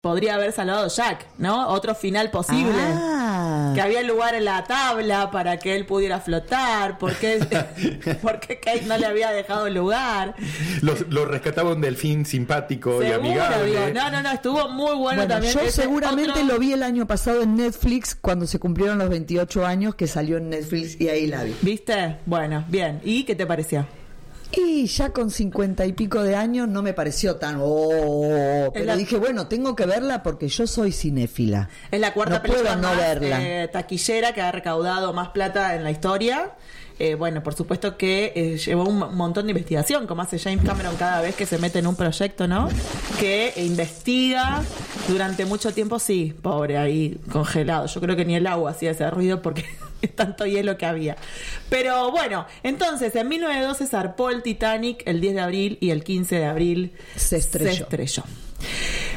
podría haber salvado Jack, ¿no? Otro final posible. Ah. Que había lugar en la tabla para que él pudiera flotar, porque porque Kate no le había dejado lugar. Los- Lo rescataba un delfín simpático y amigable. digo, no, no, no, estuvo muy bueno, Bueno, también. yo seguramente otro- lo vi el año pasado en Netflix cuando se cumplieron los 28 años que salió en Netflix y ahí la vi. ¿Viste? Bueno, bien. ¿Y qué te pareció? Y ya con cincuenta y pico de años no me pareció tan... Oh, pero la- dije, bueno, tengo que verla porque yo soy cinéfila. Es la cuarta No película puedo no más verla. eh, taquillera que ha recaudado más plata en la historia. Eh, bueno, por supuesto que eh, llevó un mo- montón de investigación, como hace James Cameron cada vez que se mete en un proyecto, ¿no? Que investiga durante mucho tiempo, sí, pobre, ahí congelado. Yo creo que ni el agua hacía ese ruido porque es tanto hielo que había. Pero bueno, entonces en 1912 zarpó el Titanic el 10 de abril y el 15 de abril Se estrelló. se estrelló.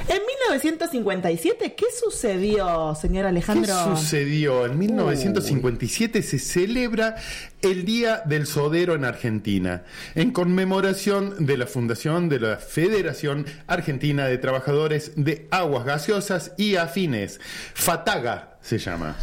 En 1957, ¿qué sucedió, señor ¿Qué Alejandro? sucedió? En 1957 se celebra el Día del Sodero en Argentina, en conmemoración de la fundación de la Federación Argentina de Trabajadores de Aguas Gaseosas y Afines, FATAGA se llama.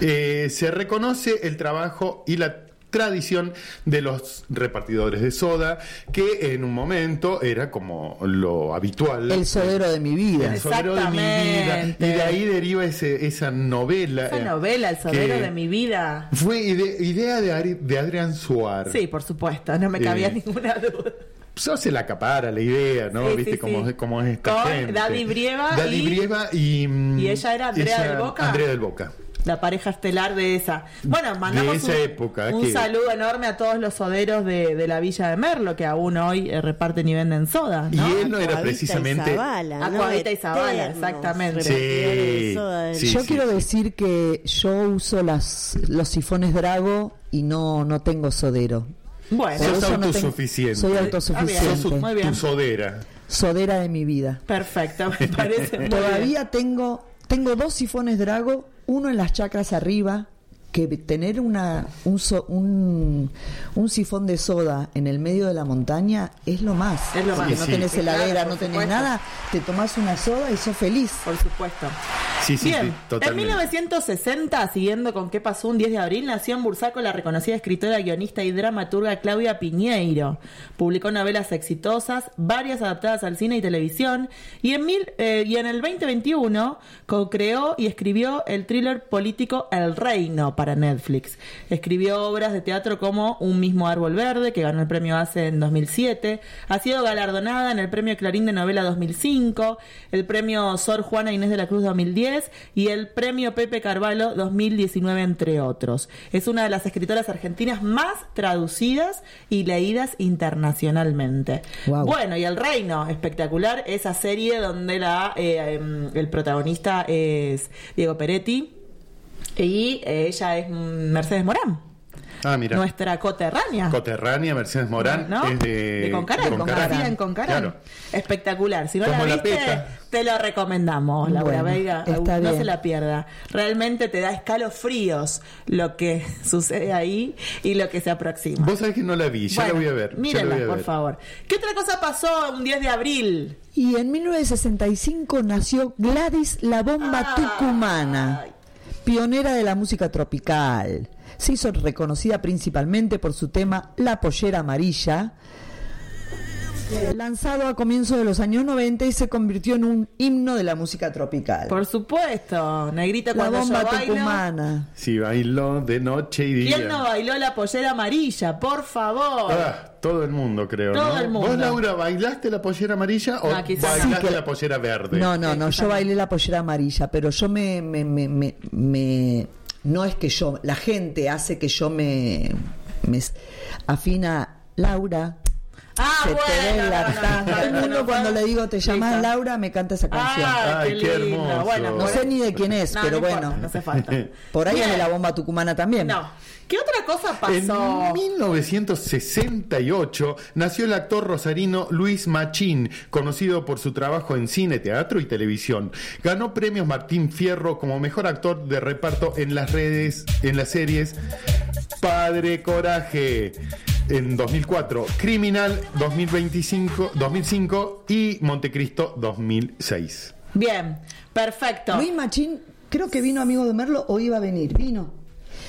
Eh, se reconoce el trabajo y la tradición de los repartidores de soda, que en un momento era como lo habitual. El sodero de mi vida. El sodero de mi vida. Y de ahí deriva ese, esa novela. Esa eh, novela, El sodero de mi vida. Fue ide- idea de, Ari- de Adrián Suar. Sí, por supuesto, no me cabía Eh, ninguna duda. Eso se la acapara la idea, ¿no? Sí, ¿Viste sí, cómo, sí. es- cómo es esta Con gente? David Brieva David y- Brieva y... mm, ¿Y ella era Andrea del Boca? Andrea del Boca. La pareja estelar de esa. Bueno, mandamos esa un, época, un que- saludo enorme a todos los soderos de, de la Villa de Merlo, que aún hoy eh, reparten y venden soda, ¿no? Y él no era y precisamente... Acuadita y Zavala, exactamente. Sí, yo quiero decir que yo uso las, los sifones Drago y no, no tengo sodero. Bueno, Sos no tengo- autosuficiente. soy autosuficiente. bien. Sos Muy bien. tu sodera. Sodera de mi vida. perfecto, me parece. Todavía tengo, tengo dos sifones Drago, uno en las chacras arriba, que tener una, un, so- un, un sifón de soda en el medio de la montaña es lo más. Es lo más. Sí, no sí. tenés claro, heladera, no tenés supuesto. nada, te tomás una soda y sos feliz. Por supuesto. Sí, sí, Bien, sí, en totalmente. 1960, siguiendo con qué pasó un 10 de abril, nació en Bursaco la reconocida escritora, guionista y dramaturga Claudia Piñeiro. Publicó novelas exitosas, varias adaptadas al cine y televisión, y en, mil, eh, y en el 2021 co-creó y escribió el thriller político El Reino para Netflix. Escribió obras de teatro como Un mismo árbol verde, que ganó el premio ACE en 2007, ha sido galardonada en el premio Clarín de Novela 2005, el premio Sor Juana Inés de la Cruz 2010 y el premio Pepe Carvalho 2019, entre otros. Es una de las escritoras argentinas más traducidas y leídas internacionalmente. Bueno, y El Reino, espectacular, esa serie donde la, eh, em, el protagonista es Diego Peretti y eh, ella es mm, Mercedes Morán. Ah, mira. Nuestra coterránea. Coterránea, Mercedes Morán, ¿no? es de, Concarán, de Concarán. Nacida en Concarán. Claro. Espectacular. Si no Como la viste, te lo recomendamos, Laura Bueno, Veiga. está no bien. se la pierda. Realmente te da escalofríos lo que sucede ahí y lo que se aproxima. Vos sabés que no la vi, ya Bueno, la voy a ver. Mírenla, a por ver. favor. ¿Qué otra cosa pasó un 10 de abril? Y en 1965 nació Gladys la bomba Ay. tucumana, pionera de la música tropical. Se hizo reconocida principalmente por su tema La pollera amarilla, lanzado a comienzos de los años 90 y se convirtió en un himno de la música tropical. Por supuesto, Negrita la cuando bomba yo bailo. tucumana. Sí, bailó de noche y día. ¿Quién no bailó la pollera amarilla? Por favor. Ah, todo el mundo, creo. Todo ¿no? el mundo. ¿Vos, Laura, bailaste la pollera amarilla o bailaste la pollera verde? No, no, no, yo bailé la pollera amarilla, pero yo me, me, me, me, me- no es que yo, la gente hace que yo me, me afina Laura. Ah, se te bueno, ve la- no, no, no, Todo el mundo no, cuando no. le digo te llamas. Laura me canta esa canción. Ah, Ay, qué, qué lindo. hermoso. Bueno, no por- sé ni de quién es, No, pero no importa, bueno. no hace falta. Por ahí es Bien. de la bomba tucumana también. No. ¿Qué otra cosa pasó? En 1968 nació el actor rosarino Luis Machín, conocido por su trabajo en cine, teatro y televisión. Ganó premios Martín Fierro como mejor actor de reparto en las redes, en las series Padre Coraje en 2004, Criminal 2025, 2005 y Montecristo 2006. Bien, perfecto. Luis Machín, creo que vino Amigos de Merlo o iba a venir. Vino.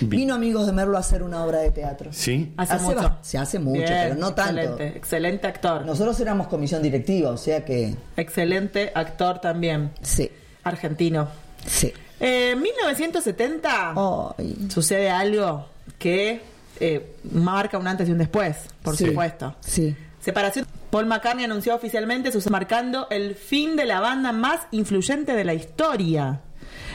Vi- Vino Amigos de Merlo a hacer una obra de teatro. ¿Sí? Hace, Hace mucho. se hace mucho, pero no tanto. Excelente, excelente actor. Nosotros éramos comisión directiva, o sea que Excelente actor también. sí, Argentino. sí. Eh, 1970 Ay, sucede algo que eh, marca un antes y un después, por Sí. supuesto. sí. Separación. Paul McCartney anunció oficialmente su marcando el fin de la banda más influyente de la historia.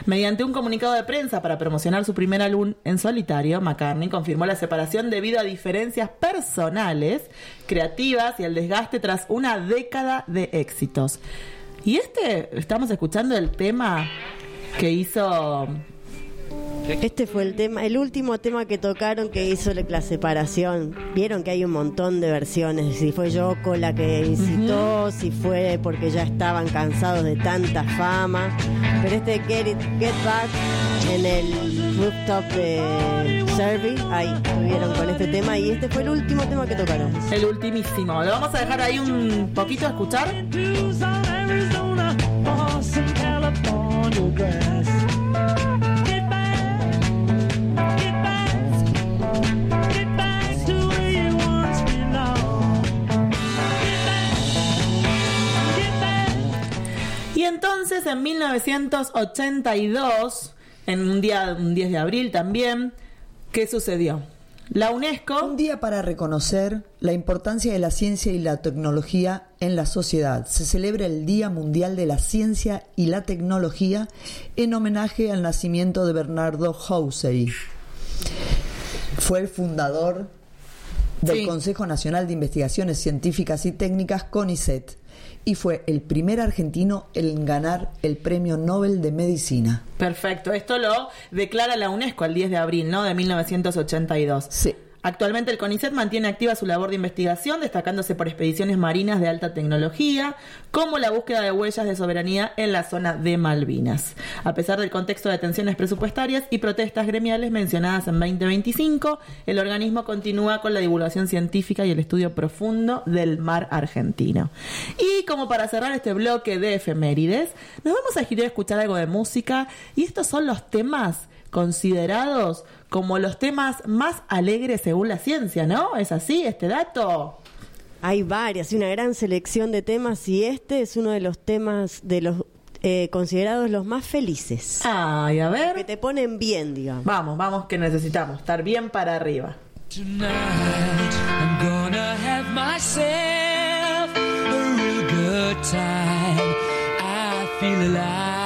Mediante un comunicado de prensa para promocionar su primer álbum en solitario, McCartney confirmó la separación debido a diferencias personales, creativas y al desgaste tras una década de éxitos. Y este, estamos escuchando el tema que hizo Este fue el tema, el último tema que tocaron que hizo la separación. Vieron que hay un montón de versiones, si fue Yoko la que incitó, si fue porque ya estaban cansados de tanta fama. Pero este Get, It, Get Back en el rooftop de Servi, ahí estuvieron con este tema y este fue el último tema que tocaron. el ultimísimo. Lo vamos a dejar ahí un poquito a escuchar. Entonces en 1982, en un día, un 10 de abril también, ¿qué sucedió? La UNESCO Un día para reconocer la importancia de la ciencia y la tecnología en la sociedad. Se celebra el Día Mundial de la Ciencia y la Tecnología en homenaje al nacimiento de Bernardo Houssay. Fue el fundador del Sí. Consejo Nacional de Investigaciones Científicas y Técnicas, CONICET, y fue el primer argentino en ganar el Premio Nobel de Medicina. Perfecto, esto lo declara la UNESCO el 10 de abril, ¿no? De 1982. Sí. Actualmente el CONICET mantiene activa su labor de investigación, destacándose por expediciones marinas de alta tecnología, como la búsqueda de huellas de soberanía en la zona de Malvinas. A pesar del contexto de tensiones presupuestarias y protestas gremiales mencionadas en 2025, el organismo continúa con la divulgación científica y el estudio profundo del mar argentino. Y como para cerrar este bloque de efemérides, nos vamos a girar a escuchar algo de música y estos son los temas considerados como los temas más alegres según la ciencia, ¿no? ¿Es así este dato? Hay varias, una gran selección de temas y este es uno de los temas de los eh, considerados los más felices. Ay, a Que ver. te ponen bien, digamos. Vamos, vamos, que necesitamos estar bien para arriba. Tonight, I'm gonna have myself a real good time. I feel alive.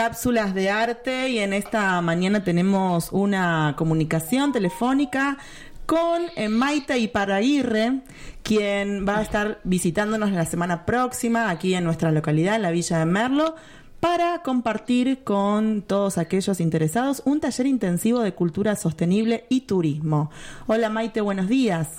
Cápsulas de Arte y en esta mañana tenemos una comunicación telefónica con eh, Maite Iparaguirre, quien va a estar visitándonos la semana próxima aquí en nuestra localidad, en la Villa de Merlo, para compartir con todos aquellos interesados un taller intensivo de cultura sostenible y turismo. Hola Maite, buenos días.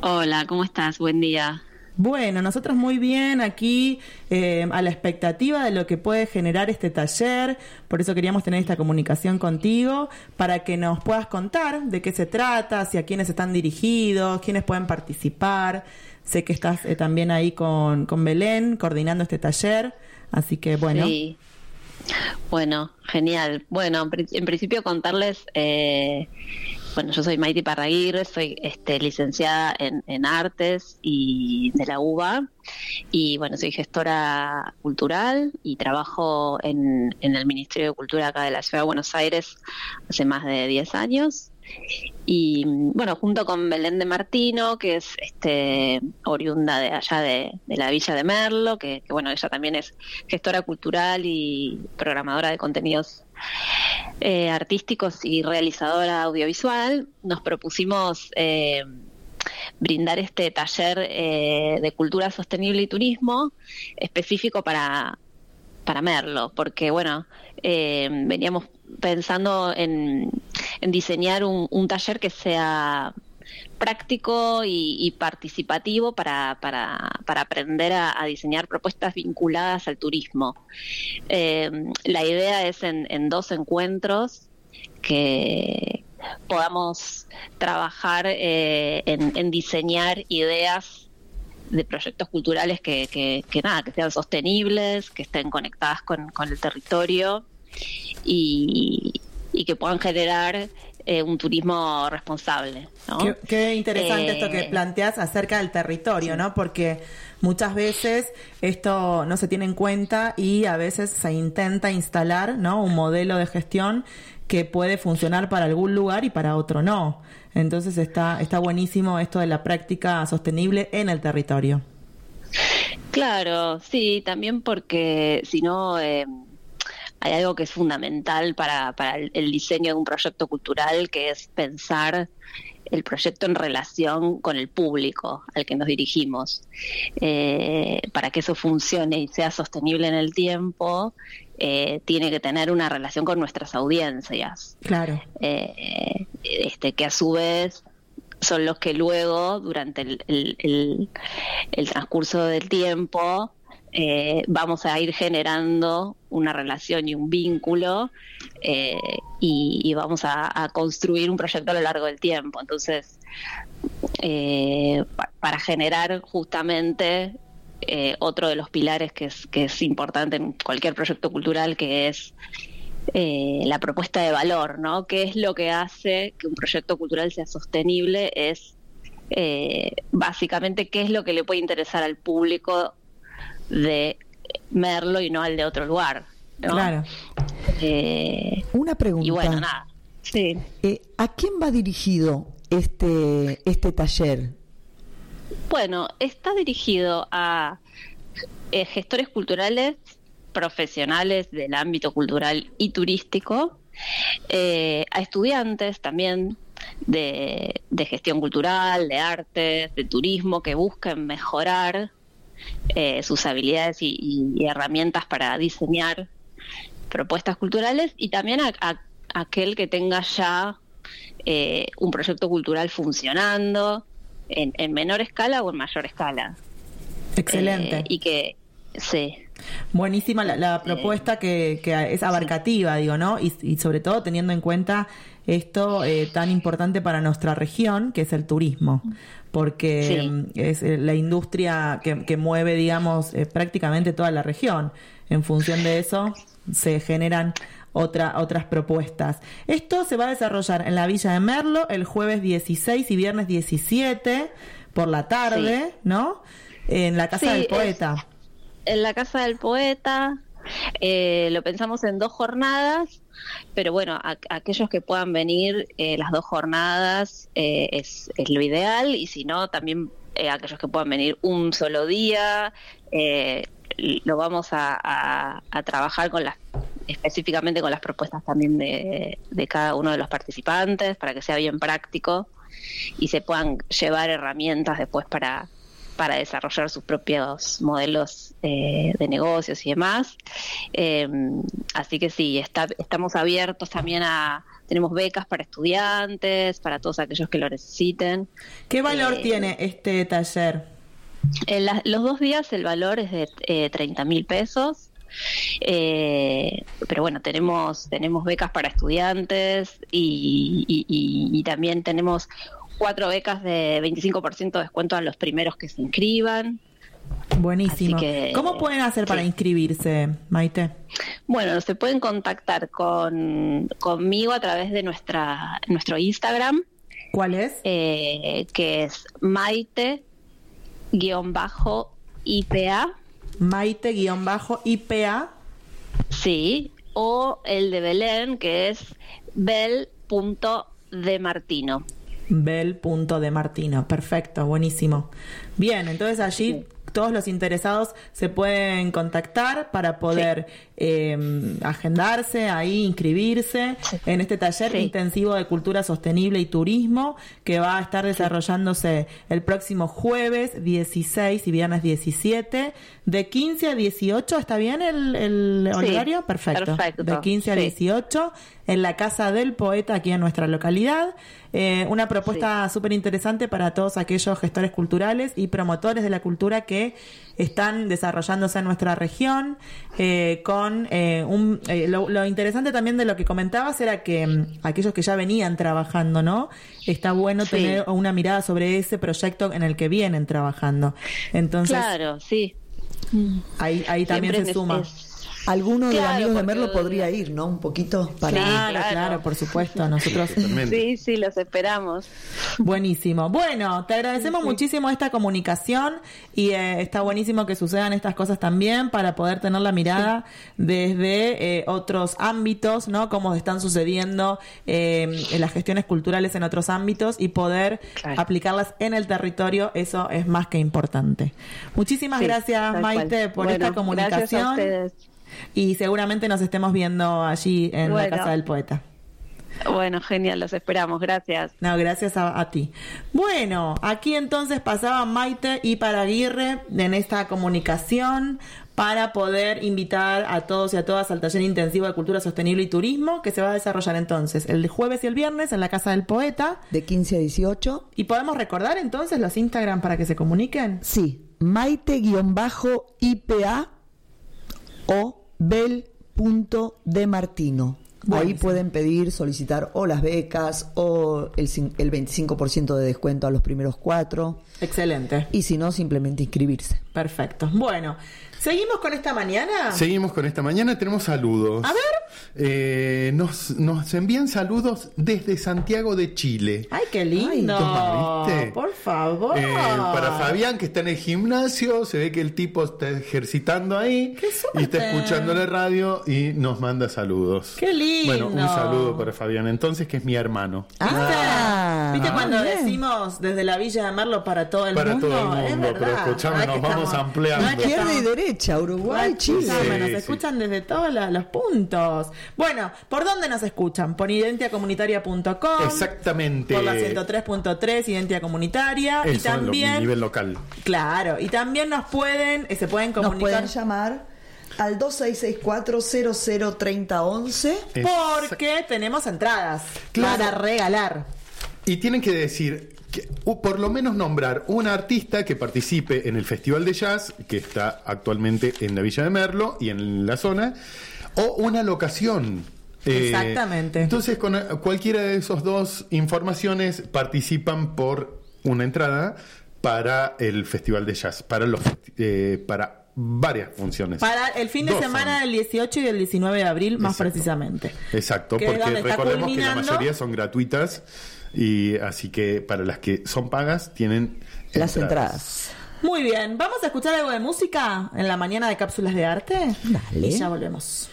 Hola, ¿cómo estás? Buen día. Bueno, nosotros muy bien aquí eh, a la expectativa de lo que puede generar este taller, por eso queríamos tener esta comunicación contigo para que nos puedas contar de qué se trata, si a quiénes están dirigidos, quiénes pueden participar. Sé que estás eh, también ahí con, con Belén coordinando este taller, así que bueno. Sí. Bueno, genial. Bueno, en principio contarles, eh, bueno, yo soy Maite Parraguirre, soy este, licenciada en, artes y de la UBA y bueno, soy gestora cultural y trabajo en, el Ministerio de Cultura acá de la Ciudad de Buenos Aires hace más de 10 años. Y bueno, junto con Belén de Martino, que es este oriunda de allá de, la Villa de Merlo, que, bueno, ella también es gestora cultural y programadora de contenidos eh, artísticos y realizadora audiovisual, nos propusimos eh, brindar este taller eh, de cultura sostenible y turismo específico para, para Merlo, porque bueno, veníamos pensando en, diseñar un taller que sea práctico y, participativo para, para, para aprender a, diseñar propuestas vinculadas al turismo. Eh, la idea es en, dos encuentros que podamos trabajar eh, en, en diseñar ideas de proyectos culturales que, que, que nada, que sean sostenibles, que estén conectadas con, con el territorio y, y que puedan generar eh, un turismo responsable. ¿no? Qué, qué interesante Eh, esto que planteas acerca del territorio, ¿no? Porque muchas veces esto no se tiene en cuenta y a veces se intenta instalar, ¿no? Un modelo de gestión que puede funcionar para algún lugar y para otro no. Entonces está está buenísimo esto de la práctica sostenible en el territorio. Claro, sí, también porque si no eh, hay algo que es fundamental para, para el, el diseño de un proyecto cultural, que es pensar el proyecto en relación con el público al que nos dirigimos. Eh, para que eso funcione y sea sostenible en el tiempo, eh, tiene que tener una relación con nuestras audiencias Claro. eh, este, que a su vez son los que luego, durante el, el- el- el transcurso del tiempo, eh, vamos a ir generando una relación y un vínculo eh, y, vamos a, construir un proyecto a lo largo del tiempo. Entonces, eh, pa- para generar justamente otro de los pilares que es, que es importante en cualquier proyecto cultural, que es la propuesta de valor, ¿no? ¿Qué es lo que hace que un proyecto cultural sea sostenible? Es básicamente qué es lo que le puede interesar al público de Merlo y no al de otro lugar. ¿no? Claro. Eh, Una pregunta. y bueno, nada. Sí. Eh, ¿A quién va dirigido este, este taller? Bueno, está dirigido a eh, gestores culturales profesionales del ámbito cultural y turístico eh, a estudiantes también de, de gestión cultural, de artes, de turismo, que busquen mejorar eh, sus habilidades y, herramientas para diseñar propuestas culturales y también a, a- aquel que tenga ya eh, un proyecto cultural funcionando en, en menor escala o en mayor escala. Excelente. Eh, y que, sí, Buenísima la, la propuesta que, que es abarcativa, digo, ¿no? Y, y sobre todo teniendo en cuenta esto eh, tan importante para nuestra región, que es el turismo, porque Sí. es eh, la industria que, que mueve, digamos, eh, prácticamente toda la región. En función de eso se generan otra, otras propuestas. Esto se va a desarrollar en la Villa de Merlo el jueves 16 y viernes 17 por la tarde, ¿no? En la Casa Sí, del es- Poeta. en la casa del poeta. Eh, lo pensamos en dos jornadas, pero bueno, a- aquellos que puedan venir eh, las dos jornadas eh, es, es lo ideal y si no, también eh, aquellos que puedan venir un solo día, eh, lo vamos a, a- trabajar con las específicamente con las propuestas también de cada uno de los participantes para que sea bien práctico y se puedan llevar herramientas después para, para desarrollar sus propios modelos eh, de negocios y demás. Eh, así que sí, está, estamos abiertos también a, tenemos becas para estudiantes, para todos aquellos que lo necesiten. ¿Qué valor Eh, tiene este taller? En la- los dos días el valor es de eh, 30 mil pesos. Eh, pero bueno, tenemos tenemos becas para estudiantes y, y- y- y también tenemos cuatro becas de 25% de descuento a los primeros que se inscriban. Buenísimo. que- ¿Cómo pueden hacer para inscribirse, Maite? Bueno, se pueden contactar con, conmigo a través de nuestra nuestro Instagram, ¿Cuál es? eh, que es Maite-IPA. Maite-IPA. Sí, o el de Belén, que es bel.demartino. Bel.de Martino. Perfecto, buenísimo. Bien, entonces allí todos los interesados se pueden contactar para poder eh, agendarse, ahí inscribirse en este taller Sí. intensivo de cultura sostenible y turismo que va a estar desarrollándose el próximo jueves 16 y viernes 17 de 15 a 18. ¿Está bien el, el Sí, horario? Perfecto. perfecto, De 15 a sí. 18 en la Casa del Poeta aquí en nuestra localidad. Eh, una propuesta súper interesante para todos aquellos gestores culturales y promotores de la cultura que están desarrollándose en nuestra región. eh, con eh, un. eh, lo, lo interesante también de lo que comentabas era que mm, aquellos que ya venían trabajando, ¿no? Está bueno Sí. tener una mirada sobre ese proyecto en el que vienen trabajando. Entonces, Claro, sí. ahí, ahí también Siempre se suma. es- Alguno de los amigos de Merlo podría ir, ¿no? Un poquito para... Sí. Claro, claro. claro, por supuesto. Nosotros. Sí, sí, los esperamos. Buenísimo. Bueno, te agradecemos muchísimo esta comunicación y eh, está buenísimo que sucedan estas cosas también para poder tener la mirada desde eh, otros ámbitos, ¿no? Cómo están sucediendo eh, en las gestiones culturales en otros ámbitos y poder Claro. aplicarlas en el territorio, eso es más que importante. Muchísimas Sí, gracias, Maite, cual. por Bueno, esta comunicación. Gracias a ustedes. Y seguramente nos estemos viendo allí en la. Casa del Poeta. Bueno, genial, los esperamos. Gracias. No, gracias a, a ti. Bueno, aquí entonces pasaba Maite y Paraguirre en esta comunicación para poder invitar a todos y a todas al taller intensivo de cultura sostenible y turismo que se va a desarrollar entonces el jueves y el viernes en la Casa del Poeta. De 15 a 18. Y podemos recordar entonces los Instagram para que se comuniquen. Sí, Maite-IPA o Bel.demartino. Ahí Buenísimo. pueden pedir, solicitar o las becas o el, el 25% de descuento a los primeros cuatro. Excelente. Y si no, simplemente inscribirse. Perfecto. Bueno, seguimos con esta mañana. Seguimos con esta mañana, tenemos saludos. A ver. Eh, nos, nos envían saludos desde Santiago de Chile. Ay, qué lindo. toma, ¿viste? Por favor. Eh, para Fabián, que está en el gimnasio, se ve que el tipo está ejercitando ahí ¡Qué y está escuchando la radio y nos manda saludos. ¡Qué lindo! Bueno, un saludo para Fabián, entonces, que es mi hermano. ¿Viste? Ah, ¿Viste cuando bien. decimos desde la Villa de Merlo para todo el Para mundo? todo el Es mundo, pero verdad. escuchame, Ay, nos vamos estamos ampliando. No Izquierda y estamos- derecha, Uruguay, Chile. Sí, nos sí. escuchan desde todos los puntos. Bueno, ¿por dónde nos escuchan? Por identiacomunitaria.com. Exactamente. Por la 103.3 Identidad Comunitaria. y Eso lo- también. nivel local. Claro, y también nos pueden, eh, se pueden Nos comunicar. pueden llamar al 2664-003011. Porque tenemos entradas Claro. para regalar. Y tienen que decir, que, o por lo menos nombrar un artista que participe en el Festival de Jazz, que está actualmente en la Villa de Merlo y en la zona, o una locación. Eh, Exactamente. entonces, con eh, cualquiera de esas dos informaciones participan por una entrada para el Festival de Jazz, para los eh, para varias funciones. Para el fin de Dos semana son. del 18 y del 19 de abril, más Exacto. precisamente. Exacto, que porque recordemos que la mayoría son gratuitas y así que para las que son pagas tienen Las entradas. Muy bien, vamos a escuchar algo de música en la mañana de cápsulas de arte. Dale. Y ya volvemos.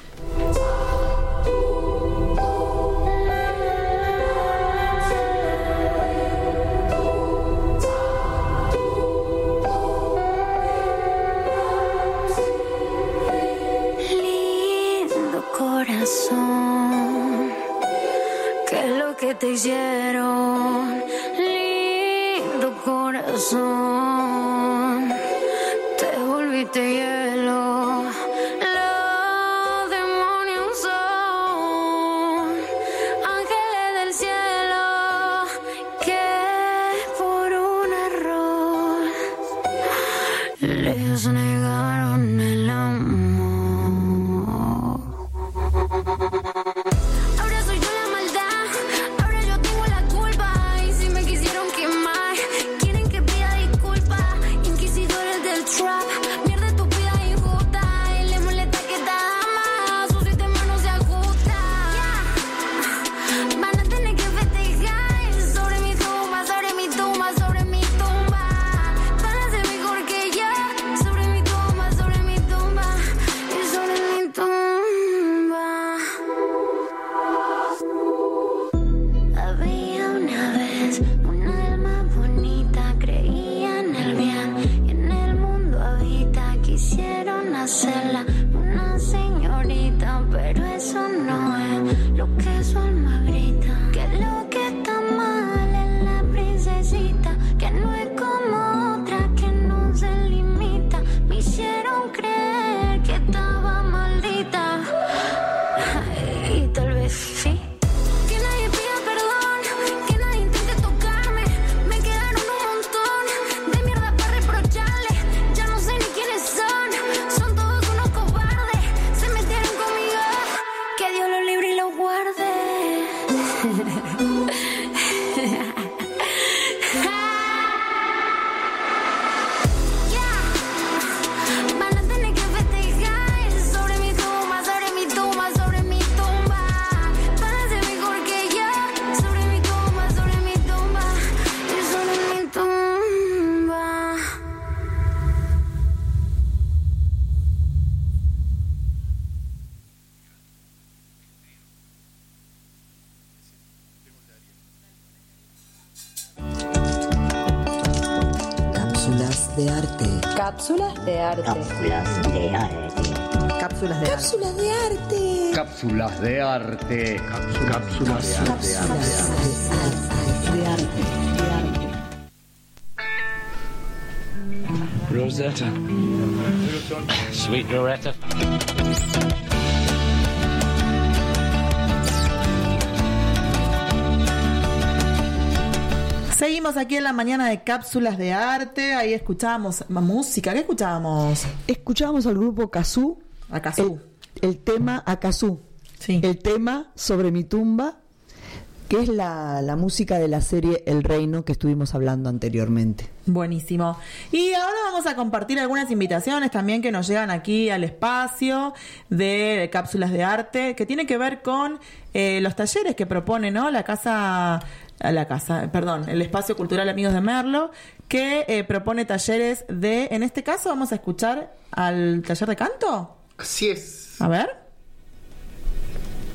Lindo corazón, ¿qué es lo que te hicieron? Te volviste hielo. Cápsulas de Seguimos aquí en la mañana de cápsulas de arte. Ahí escuchábamos música. ¿Qué escuchábamos? Escuchábamos al grupo Kazú. A Kazú. El, el tema Akazú. Sí. El tema sobre mi tumba, que es la, la música de la serie El Reino que estuvimos hablando anteriormente. Buenísimo. Y ahora vamos a compartir algunas invitaciones también que nos llegan aquí al espacio de cápsulas de arte, que tiene que ver con eh, los talleres que propone, ¿no? La casa, la casa, perdón, el espacio cultural Amigos de Merlo, que eh, propone talleres de, en este caso vamos a escuchar al taller de canto. Así es. A ver.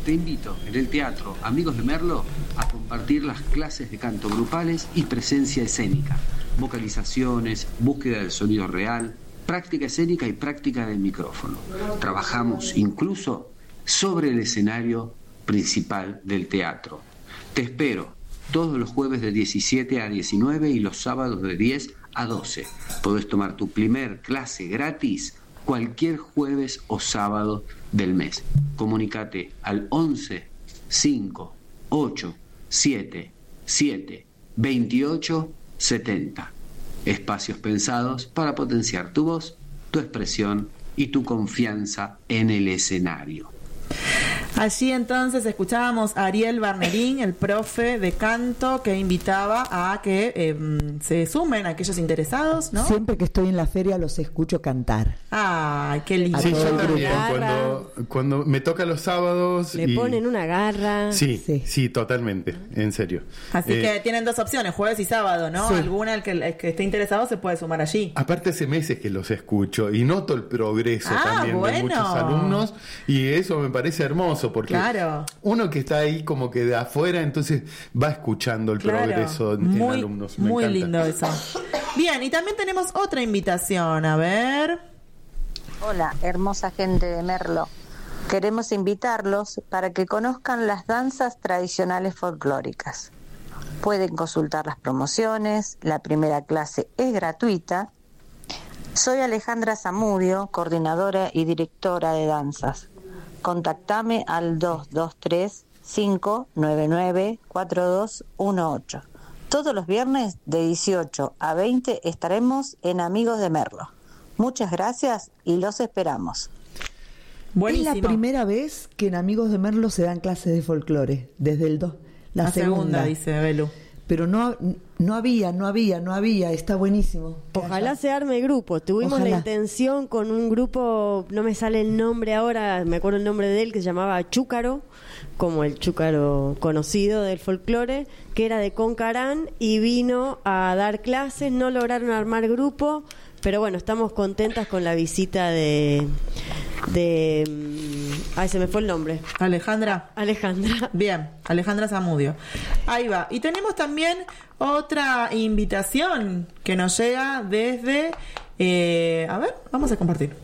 Te invito en el teatro Amigos de Merlo a compartir las clases de canto grupales y presencia escénica, vocalizaciones, búsqueda del sonido real, práctica escénica y práctica del micrófono. Trabajamos incluso sobre el escenario principal del teatro. Te espero todos los jueves de 17 a 19 y los sábados de 10 a 12. Podés tomar tu primer clase gratis cualquier jueves o sábado del mes. Comunicate al 11 5 8 7 7 28 70. Espacios pensados para potenciar tu voz, tu expresión y tu confianza en el escenario. Allí entonces escuchábamos a Ariel Barnerín, el profe de canto, que invitaba a que eh, se sumen aquellos interesados, ¿no? Siempre que estoy en la feria los escucho cantar. Ay, qué lindo. Sí, yo también. Cuando, cuando me toca los sábados. Le y- ponen una garra. Sí, sí, Sí. totalmente, en serio. Así Eh, que tienen dos opciones, jueves y sábado, ¿no? Sí. Alguna, el que, el que esté interesado se puede sumar allí. Aparte hace meses que los escucho y noto el progreso Ah, también bueno. de muchos alumnos y eso me parece hermoso porque Claro. uno que está ahí como que de afuera entonces va escuchando el Claro. progreso en muy, alumnos. Me muy encanta. lindo eso. Bien, y también tenemos otra invitación, a ver. Hola, hermosa gente de Merlo. Queremos invitarlos para que conozcan las danzas tradicionales folclóricas. Pueden consultar las promociones, la primera clase es gratuita. Soy Alejandra Zamudio, coordinadora y directora de danzas. Contactame al 223-599-4218. Todos los viernes de 18 a 20 estaremos en Amigos de Merlo. Muchas gracias y los esperamos. Buenísimo. Es la primera vez que en Amigos de Merlo se dan clases de folclore, desde el 2. La, La segunda, dice Belu. Pero no, no había, no había, no había, está buenísimo. Ojalá se arme grupo. Tuvimos la intención con un grupo, no me sale el nombre ahora, me acuerdo el nombre de él, que se llamaba Chúcaro, como el chúcaro conocido del folclore, que era de Concarán y vino a dar clases. No lograron armar grupo, pero bueno, estamos contentas con la visita de. de mm, ay, se me fue el nombre. Alejandra. Alejandra. Bien, Alejandra Zamudio. Ahí va. Y tenemos también otra invitación que nos llega desde... eh, a ver, vamos a compartir.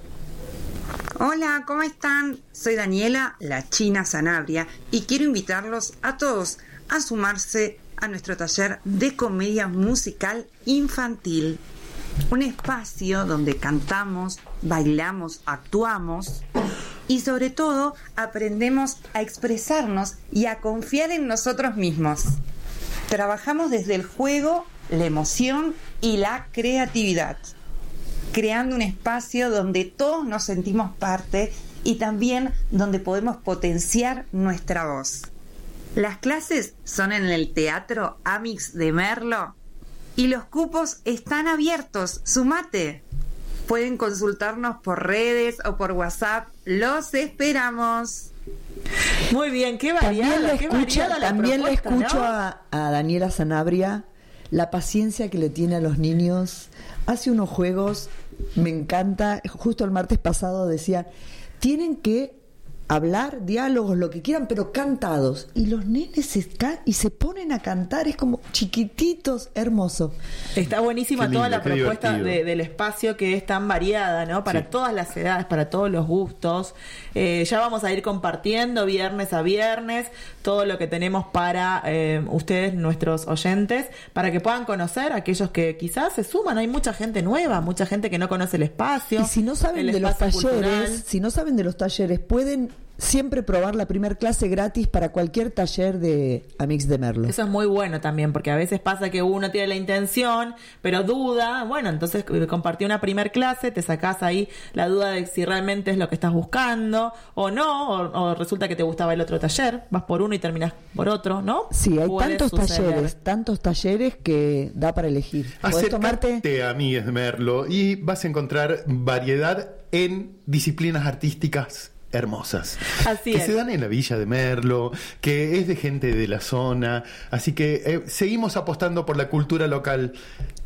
Hola, ¿cómo están? Soy Daniela, la China Sanabria, y quiero invitarlos a todos a sumarse a nuestro taller de comedia musical infantil. Un espacio donde cantamos, bailamos, actuamos y sobre todo aprendemos a expresarnos y a confiar en nosotros mismos. Trabajamos desde el juego, la emoción y la creatividad creando un espacio donde todos nos sentimos parte y también donde podemos potenciar nuestra voz. Las clases son en el Teatro Amix de Merlo y los cupos están abiertos. Sumate. Pueden consultarnos por redes o por WhatsApp. Los esperamos. Muy bien, qué También variada, le qué escucho, variada la también le escucho ¿no? a, a Daniela Sanabria la paciencia que le tiene a los niños. Hace unos juegos, me encanta. Justo el martes pasado decía, tienen que hablar, diálogos, lo que quieran, pero cantados. Y los nenes se ca- y se ponen a cantar, es como chiquititos, hermoso. Está buenísima toda la propuesta de- del espacio que es tan variada, ¿no? Para Sí. todas las edades, para todos los gustos. Eh, ya vamos a ir compartiendo viernes a viernes todo lo que tenemos para eh, ustedes, nuestros oyentes, para que puedan conocer a aquellos que quizás se suman. Hay mucha gente nueva, mucha gente que no conoce el espacio. Y si no saben de los talleres, cultural. si no saben de los talleres, pueden siempre probar la primer clase gratis para cualquier taller de Amix de Merlo. Eso es muy bueno también, porque a veces pasa que uno tiene la intención, pero duda. Bueno, entonces eh, compartí una primer clase, te sacás ahí la duda de si realmente es lo que estás buscando o no, o, o resulta que te gustaba el otro taller, vas por uno y terminas por otro, ¿no? Sí, hay tantos suceder. talleres, tantos talleres que da para elegir. Podés tomarte a mí, Merlo, y vas a encontrar variedad en disciplinas artísticas hermosas. Así que es. se dan en la villa de Merlo, que es de gente de la zona. Así que eh, seguimos apostando por la cultura local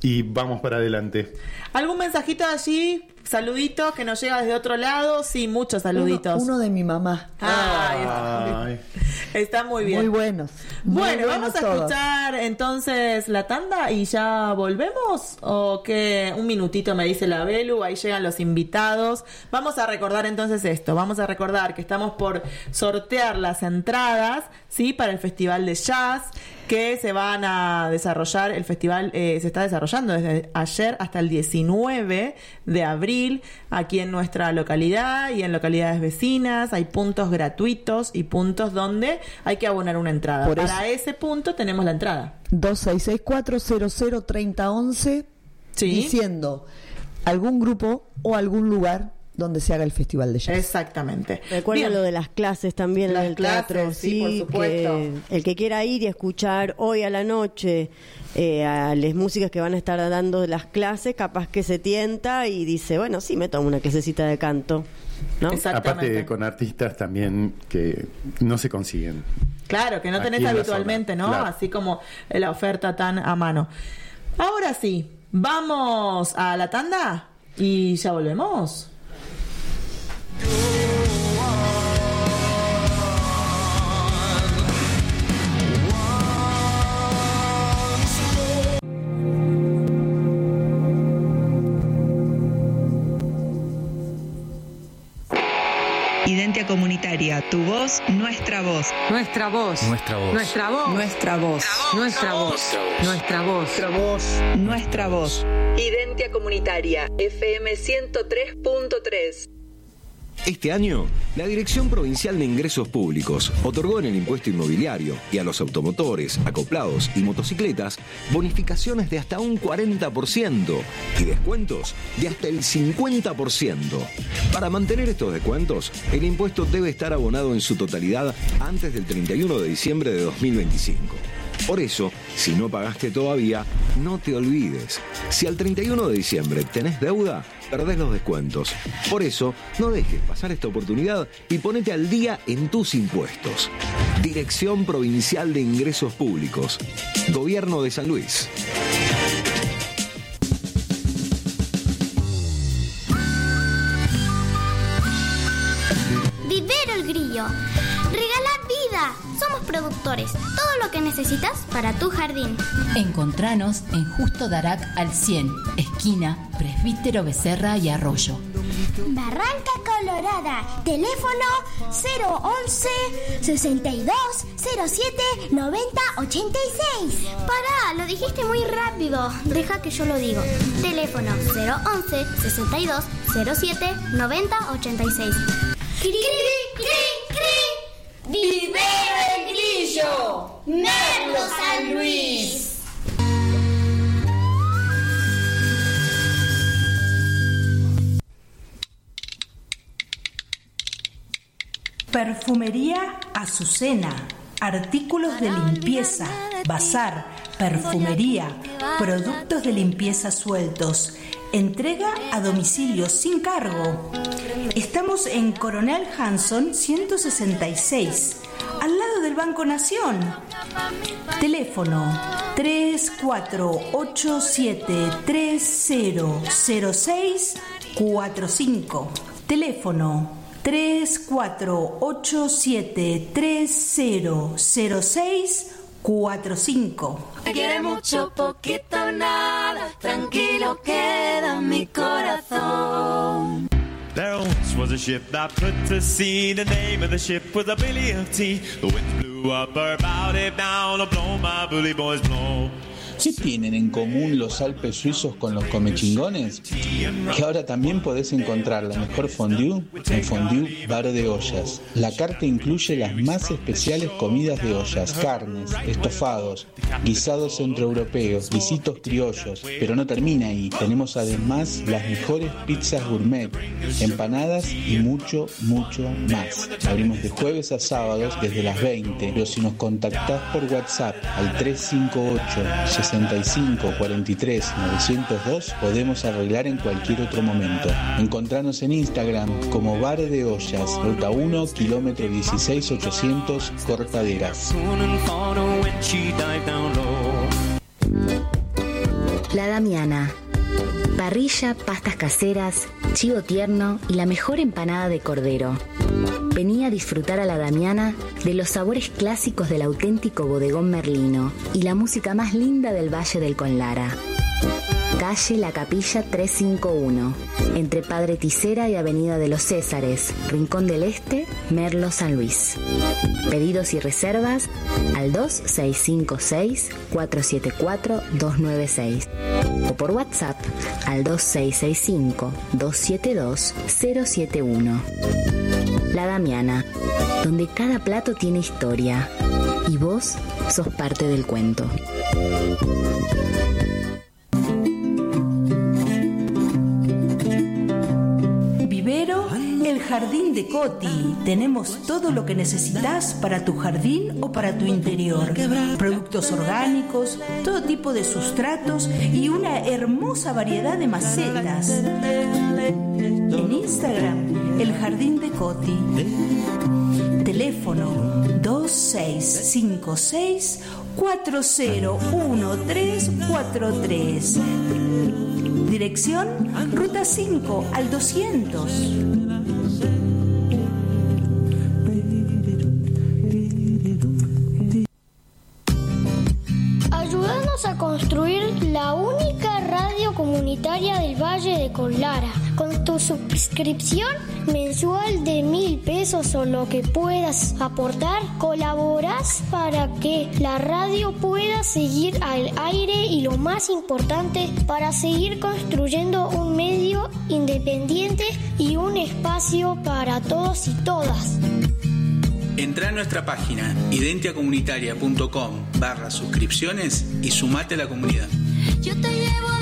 y vamos para adelante. ¿Algún mensajito allí? Saludito que nos llega desde otro lado. Sí, muchos saluditos. Uno, uno de mi mamá. Ay, está, Ay. está muy bien. Muy buenos. Muy Bueno, buenos vamos a todos. escuchar entonces la tanda y ya volvemos. ¿O qué? Un minutito me dice la Belu, ahí llegan los invitados. Vamos a recordar entonces esto. Vamos a recordar que estamos por sortear las entradas, ¿sí? Para el Festival de Jazz que se van a desarrollar, el festival eh, se está desarrollando desde ayer hasta el 19 de abril aquí en nuestra localidad y en localidades vecinas. Hay puntos gratuitos y puntos donde hay que abonar una entrada. Por Para ese punto tenemos la entrada. 2664003011 Sí. diciendo algún grupo o algún lugar donde se haga el festival de jazz. Exactamente. Recuerda lo de las clases también Las en el teatro, sí, por supuesto. que el que quiera ir y escuchar hoy a la noche eh, a las músicas que van a estar dando las clases, capaz que se tienta y dice, bueno, sí, me tomo una clasecita de canto. ¿no? Aparte con artistas también que no se consiguen. Claro, que no tenés habitualmente, zona, ¿no? claro. Así como la oferta tan a mano. Ahora sí, vamos a la tanda y ya volvemos. Identia Comunitaria, tu voz, nuestra voz. Nuestra voz. Nuestra voz. Nuestra voz. Nuestra voz. Nuestra voz. Nuestra voz. Nuestra voz. Nuestra voz. Identia Comunitaria, FM 103.3. Este año, la Dirección Provincial de Ingresos Públicos otorgó en el impuesto inmobiliario y a los automotores, acoplados y motocicletas bonificaciones de hasta un 40% y descuentos de hasta el 50%. Para mantener estos descuentos, el impuesto debe estar abonado en su totalidad antes del 31 de diciembre de 2025. Por eso, si no pagaste todavía, no te olvides. Si al 31 de diciembre tenés deuda, perdés los descuentos. Por eso, no dejes pasar esta oportunidad y ponete al día en tus impuestos. Dirección Provincial de Ingresos Públicos. Gobierno de San Luis. Vivero el Grillo. Productores. Todo lo que necesitas para tu jardín. Encontranos en Justo Darac al 100, esquina Presbítero Becerra y Arroyo. Barranca Colorada. Teléfono 011 62 07 90 86. Pará, lo dijiste muy rápido. Deja que yo lo digo. Teléfono 011 62 07 90 86. ¡Cri, cri, cri! ¡Vivero el Grillo! ¡Merlo San Luis! Perfumería Azucena. Artículos de limpieza, bazar, perfumería, productos de limpieza sueltos. Entrega a domicilio sin cargo. Estamos en Coronel Hanson 166, al lado del Banco Nación. Teléfono 3487300645. Teléfono 3487300645. Te quiere mucho, poquito, nada. Tranquilo queda mi corazón. There once was a ship that put to sea. The name of the ship was a Billy of Tea. The wind blew up her bow, it down, oh, blow my bully boys blow. ¿Qué tienen en común los Alpes suizos con los comechingones? Que ahora también podés encontrar la mejor fondue en Fondue Bar de Ollas. La carta incluye las más especiales comidas de ollas, carnes, estofados, guisados centroeuropeos, guisitos criollos. Pero no termina ahí. Tenemos además las mejores pizzas gourmet, empanadas y mucho, mucho más. Abrimos de jueves a sábados desde las 20, pero si nos contactás por WhatsApp al 358 65 43 902 podemos arreglar en cualquier otro momento. Encontranos en Instagram como Bar de Ollas, ruta 1, kilómetro 16 800 Cortaderas. La Damiana, Parrilla, pastas caseras, chivo tierno y la mejor empanada de cordero. Venía a disfrutar a la Damiana de los sabores clásicos del auténtico bodegón merlino y la música más linda del Valle del Conlara. Calle La Capilla 351, entre Padre Tisera y Avenida de los Césares, Rincón del Este, Merlo San Luis. Pedidos y reservas al 2656-474-296 o por WhatsApp al 2665-272-071. La Damiana, donde cada plato tiene historia y vos sos parte del cuento. El jardín de Coti. Tenemos todo lo que necesitas para tu jardín o para tu interior. Productos orgánicos, todo tipo de sustratos y una hermosa variedad de macetas. En Instagram, el jardín de Coti. Teléfono 2656 401343. Dirección Ruta 5 al 200. Construir la única radio comunitaria del Valle de Conlara. Con tu suscripción mensual de mil pesos o lo que puedas aportar, colaboras para que la radio pueda seguir al aire y lo más importante, para seguir construyendo un medio independiente y un espacio para todos y todas. Entra a nuestra página identiacomunitaria.com barra suscripciones y sumate a la comunidad. Yo te llevo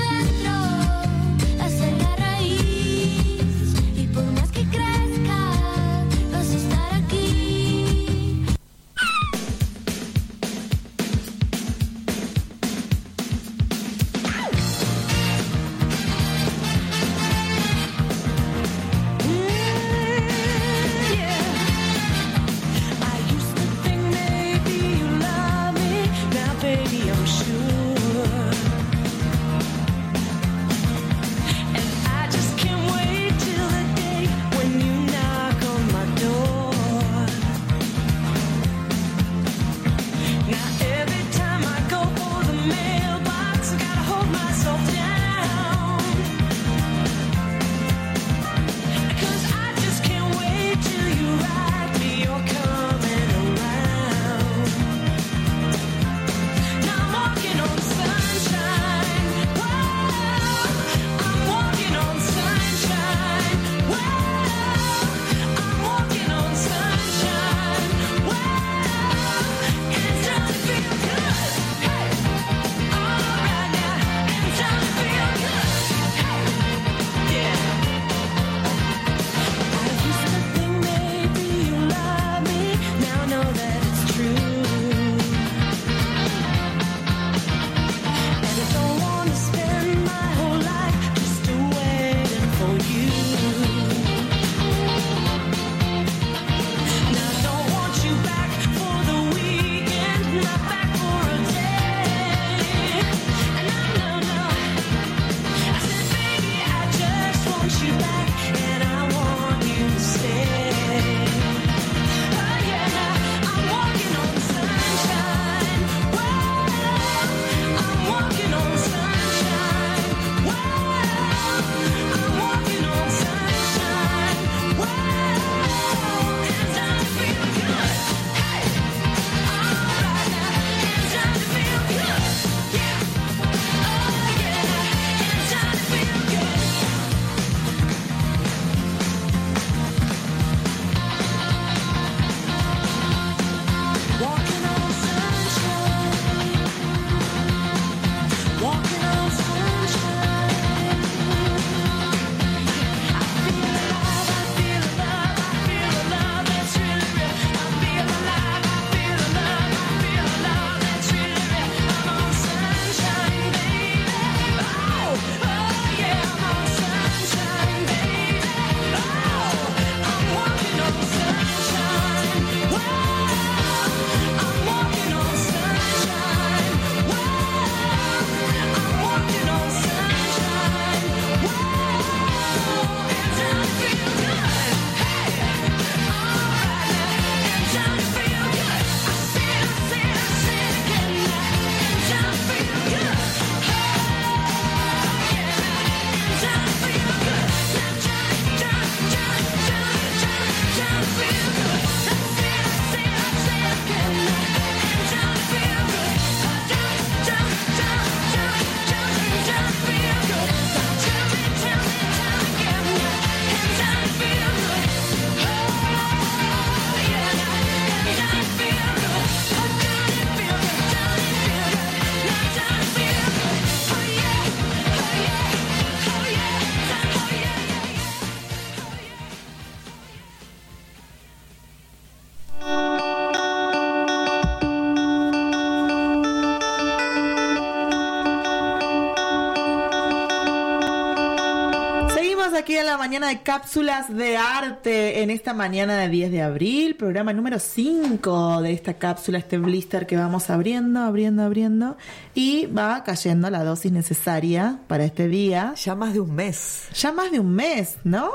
mañana de cápsulas de arte, en esta mañana de 10 de abril, programa número 5 de esta cápsula, este blister que vamos abriendo, abriendo, abriendo, y va cayendo la dosis necesaria para este día. Ya más de un mes. Ya más de un mes, ¿no?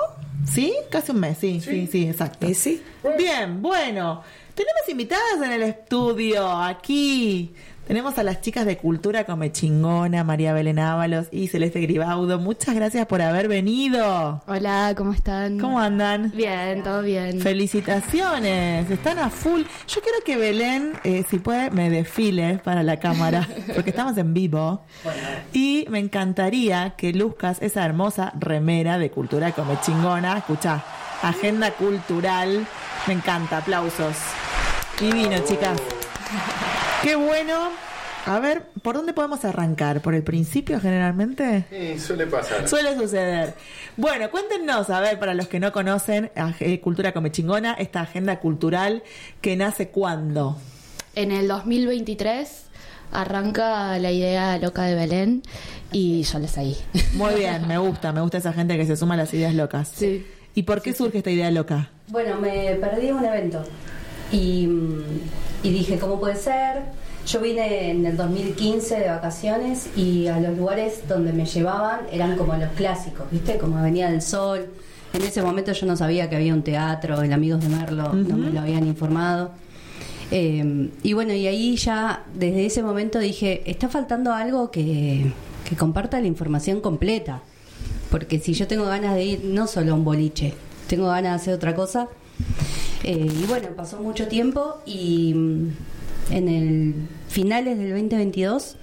¿Sí? Casi un mes, sí, sí, sí, exacto. sí? Bien, bueno, tenemos invitadas en el estudio, aquí. Tenemos a las chicas de Cultura Come Chingona, María Belén Ábalos y Celeste Gribaudo. Muchas gracias por haber venido. Hola, ¿cómo están? ¿Cómo andan? Bien, todo bien. Felicitaciones, están a full. Yo quiero que Belén, eh, si puede, me desfile para la cámara, porque estamos en vivo. Y me encantaría que luzcas esa hermosa remera de Cultura Come Chingona. Escucha, agenda cultural. Me encanta, aplausos. Divino, chicas. Qué bueno. A ver, ¿por dónde podemos arrancar? ¿Por el principio generalmente? Sí, suele pasar. Suele suceder. Bueno, cuéntenos, a ver, para los que no conocen Cultura Come Chingona, esta agenda cultural que nace cuándo. En el 2023 arranca la idea loca de Belén y yo les ahí. Muy bien, me gusta, me gusta esa gente que se suma a las ideas locas. Sí. ¿Y por qué surge esta idea loca? Bueno, me perdí un evento y, y dije, ¿cómo puede ser? Yo vine en el 2015 de vacaciones y a los lugares donde me llevaban eran como los clásicos, ¿viste? Como Avenida del Sol. En ese momento yo no sabía que había un teatro, el Amigos de Merlo, no me lo habían informado. Eh, y bueno, y ahí ya desde ese momento dije, está faltando algo que, que comparta la información completa. Porque si yo tengo ganas de ir no solo a un boliche, tengo ganas de hacer otra cosa. Eh, y bueno, pasó mucho tiempo y mm, en el finales del 2022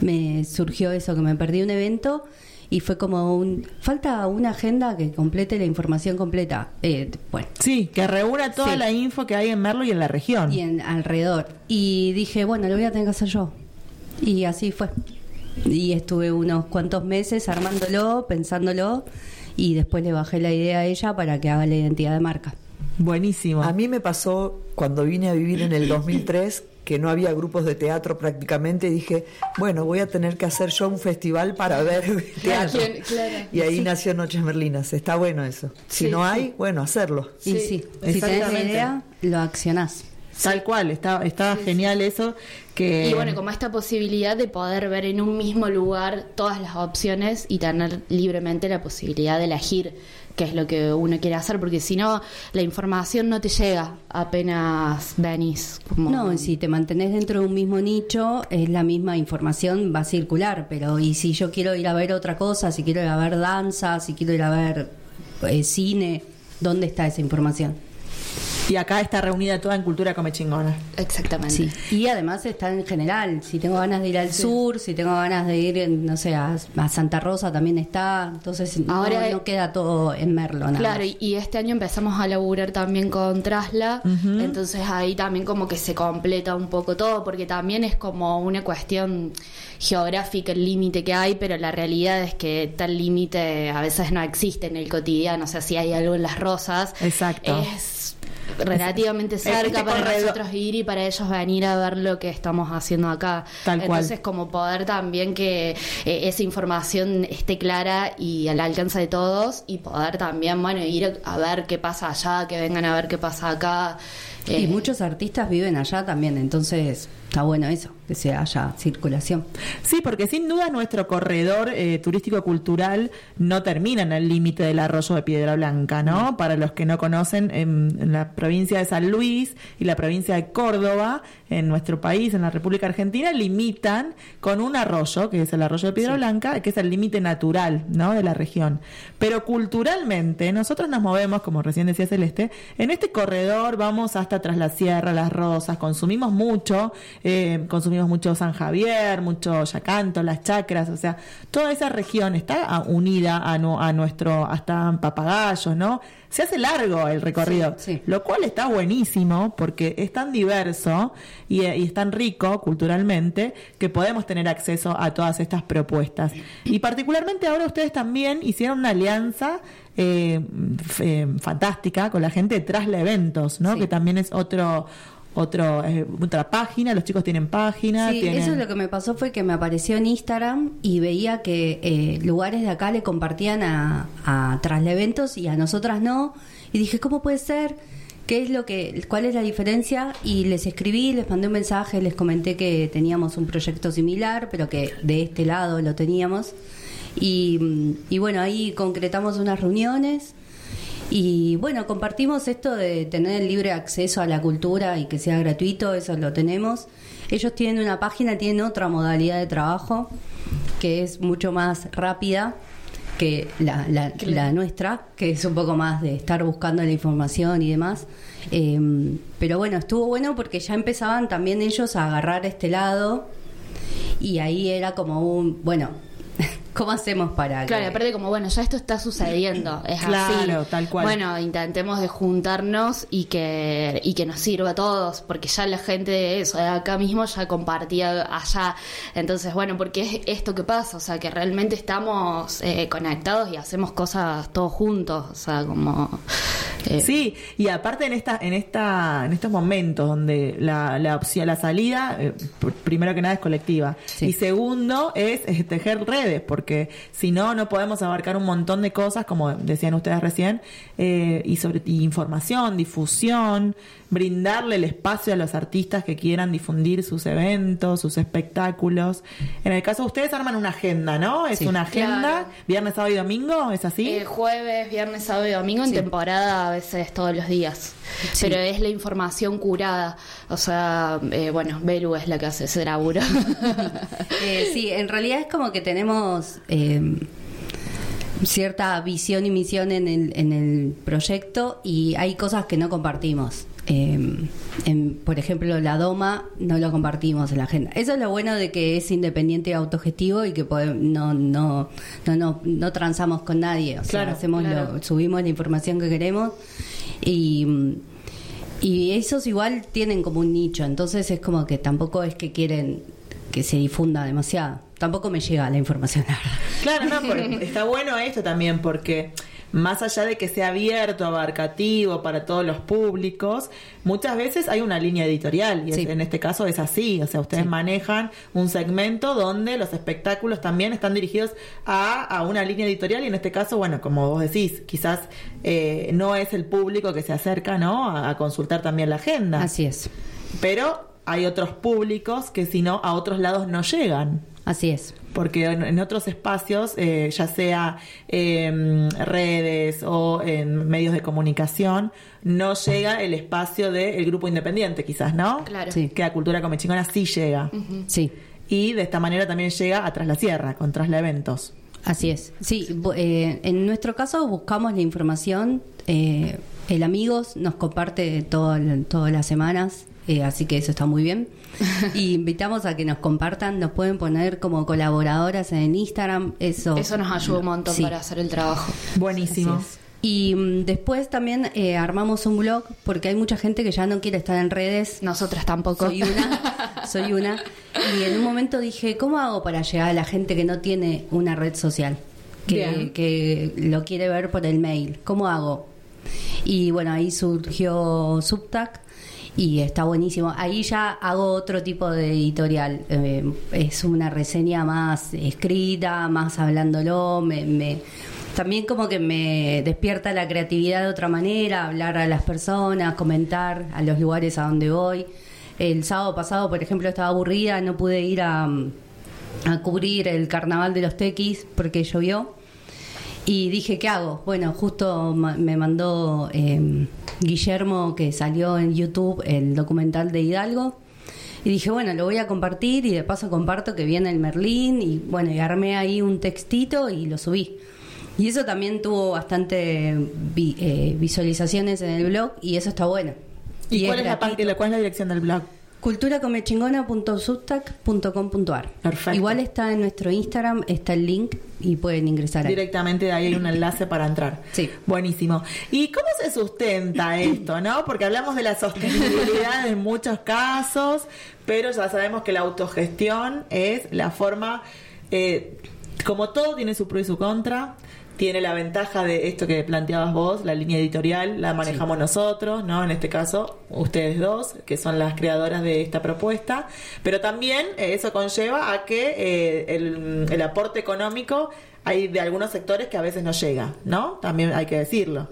me surgió eso, que me perdí un evento y fue como un... Falta una agenda que complete la información completa. Eh, bueno. Sí, que reúna toda Sí. la info que hay en Merlo y en la región. Y en alrededor. Y dije, bueno, lo voy a tener que hacer yo. Y así fue. Y estuve unos cuantos meses armándolo, pensándolo, y después le bajé la idea a ella para que haga la identidad de marca. Buenísimo. A mí me pasó cuando vine a vivir en el 2003 que no había grupos de teatro prácticamente y dije, bueno, voy a tener que hacer yo un festival para ver teatro. Y ahí Sí. nació Noches Merlinas. Está bueno eso. Si Sí, no sí. hay, bueno, hacerlo. Y sí, si tenés la Exactamente. idea, lo accionás. Tal cual, está, está genial eso. Que Y bueno, como esta posibilidad de poder ver en un mismo lugar todas las opciones y tener libremente la posibilidad de elegir qué es lo que uno quiere hacer, porque si no, la información no te llega apenas venís. Como... No, si te mantenés dentro de un mismo nicho, es la misma información, va a circular, pero y si yo quiero ir a ver otra cosa, si quiero ir a ver danza, si quiero ir a ver eh, cine, ¿dónde está esa información? Y acá está reunida toda en Cultura Come Chingona. Exactamente. Sí. Y además está en general, si tengo ganas de ir al sur, si tengo ganas de ir, no sé, a, a Santa Rosa también está, entonces Ahora- no, queda todo en Merlo. nada Claro, y, y este año empezamos a laburar también con Trasla, entonces ahí también como que se completa un poco todo, porque también es como una cuestión geográfica el límite que hay, pero la realidad es que tal límite a veces no existe en el cotidiano, o sea, si hay algo en las rosas, Exacto. es relativamente cerca para corredor- nosotros ir y para ellos venir a ver lo que estamos haciendo acá. Tal cual. Entonces, como poder también que eh, esa información esté clara y al alcance de todos y poder también, bueno, ir a ver qué pasa allá, que vengan a ver qué pasa acá. Y Eh, muchos artistas viven allá también, entonces está bueno eso, que se haya circulación. Sí, porque sin duda nuestro corredor eh, turístico-cultural no termina en el límite del arroyo de Piedra Blanca, ¿no? Para los que no conocen, en, en la provincia de San Luis y la provincia de Córdoba, en nuestro país, en la República Argentina, limitan con un arroyo, que es el arroyo de Piedra Blanca, que es el límite natural, ¿no? De la región. Pero culturalmente, nosotros nos movemos, como recién decía Celeste, en este corredor vamos hasta tras la sierra, las rosas, consumimos mucho, eh, consumimos mucho San Javier, mucho Yacanto, las chacras, o sea, toda esa región está unida a, a nuestro, hasta Papagayos, ¿no? Se hace largo el recorrido, lo cual está buenísimo porque es tan diverso y, eh, y es tan rico culturalmente que podemos tener acceso a todas estas propuestas. Y particularmente ahora ustedes también hicieron una alianza eh, eh, fantástica con la gente de Trasla Eventos, ¿no? Que también es otro otro eh, otra página, los chicos tienen página, Sí, tienen... eso es lo que me pasó fue que me apareció en Instagram y veía que eh, lugares de acá le compartían a, a Trasleventos y a nosotras no. Y dije, ¿cómo puede ser? ¿Qué es lo que, cuál es la diferencia? Y les escribí, les mandé un mensaje, les comenté que teníamos un proyecto similar, pero que de este lado lo teníamos. Y, y bueno, ahí concretamos unas reuniones. Y bueno, compartimos esto de tener el libre acceso a la cultura y que sea gratuito, eso lo tenemos. Ellos tienen una página, tienen otra modalidad de trabajo que es mucho más rápida que la, la- la nuestra, que es un poco más de estar buscando la información y demás. Eh, pero bueno, estuvo bueno porque ya empezaban también ellos a agarrar este lado y ahí era como un, bueno, ¿cómo hacemos para Claro, que- aparte como, bueno, ya esto está sucediendo, es Claro, así. tal cual. Bueno, intentemos de juntarnos y que, y que nos sirva a todos, porque ya la gente de eso, de acá mismo, ya compartía allá. Entonces, bueno, porque es esto que pasa, o sea, que realmente estamos eh, conectados y hacemos cosas todos juntos, o sea, como... eh, Sí, y aparte en esta, en esta, en estos momentos donde la, la opción, la salida, eh, pr- primero que nada es colectiva, y segundo es, es tejer redes, porque si no, no podemos abarcar un montón de cosas, como decían ustedes recién, eh, y sobre información, difusión, brindarle el espacio a los artistas que quieran difundir sus eventos, sus espectáculos. En el caso de ustedes arman una agenda, ¿no? Es Sí. una agenda, Claro. viernes, sábado y domingo, ¿es así? Eh, jueves, viernes, sábado y domingo, en temporada a veces todos los días. Pero es la información curada. O sea, eh, bueno, Beru es la que hace ese laburo. Eh, sí, en realidad es como que tenemos eh, cierta visión y misión en el, en el proyecto y hay cosas que no compartimos. Eh, en- por ejemplo, la DOMA no lo compartimos en la agenda. Eso es lo bueno de que es independiente y autogestivo y que podemos- no, no, no, no, no transamos con nadie. O sea, Claro, hacemos claro. lo- subimos la información que queremos y y esos igual tienen como un nicho, entonces es como que tampoco es que quieren que se difunda demasiado. Tampoco me llega la información, la verdad. Claro, no, está bueno esto también, porque más allá de que sea abierto, abarcativo para todos los públicos, muchas veces hay una línea editorial y es- en este caso es así, o sea, ustedes manejan un segmento donde los espectáculos también están dirigidos a, a una línea editorial y en este caso, bueno, como vos decís, quizás eh, no es el público que se acerca, ¿no? A, a consultar también la agenda. Así es. Pero hay otros públicos que si no, a otros lados no llegan. Así es. Porque en, en otros espacios, eh, ya sea en redes o en medios de comunicación, no llega el espacio del grupo independiente, quizás, ¿no? Claro. Que a Cultura Comechingona sí llega. Sí. Y de esta manera también llega a Tras la Sierra, con Tras la Eventos. Así es. Sí, eh, en nuestro caso buscamos la información. eh, el Amigos nos comparte todo el- todas las semanas, eh, así que eso está muy bien. Y invitamos a que nos compartan, nos pueden poner como colaboradoras en Instagram. Eso, Eso nos ayuda un montón Sí. para hacer el trabajo. Buenísimo. Y mm, después también eh, armamos un blog porque hay mucha gente que ya no quiere estar en redes. Nosotras tampoco. Soy una, soy una. Y en un momento dije, ¿cómo hago para llegar a la gente que no tiene una red social? Que, que lo quiere ver por el mail. ¿Cómo hago? Y bueno, ahí surgió Subtac y está buenísimo. Ahí ya hago otro tipo de editorial. Eh, es una reseña más escrita, más hablándolo. Me, me- también como que me despierta la creatividad de otra manera, hablar a las personas, comentar a los lugares a donde voy. El sábado pasado, por ejemplo, estaba aburrida, no pude ir a, a cubrir el carnaval de los tequis porque llovió. Y dije, ¿qué hago? Bueno, justo ma- me mandó eh, Guillermo, que salió en YouTube, el documental de Hidalgo. Y dije, bueno, lo voy a compartir y de paso comparto que viene el Merlín. Y bueno, y armé ahí un textito y lo subí. Y eso también tuvo bastante vi- eh, visualizaciones en el blog y eso está bueno. ¿Y, cuál, es la, cuál es la dirección del blog? culturacomechingona.substack.com.ar Perfecto. Igual está en nuestro Instagram, está el link y pueden ingresar ahí. Directamente de ahí hay un enlace para entrar. Sí. Buenísimo. ¿Y cómo se sustenta esto, no? Porque hablamos de la sostenibilidad en muchos casos, pero ya sabemos que la autogestión es la forma, eh, como todo tiene su pro y su contra, tiene la ventaja de esto que planteabas vos, la línea editorial la manejamos nosotros, ¿no? En este caso, ustedes dos, que son las creadoras de esta propuesta, pero también eh, eso conlleva a que eh, el, el aporte económico hay de algunos sectores que a veces no llega, ¿no? También hay que decirlo.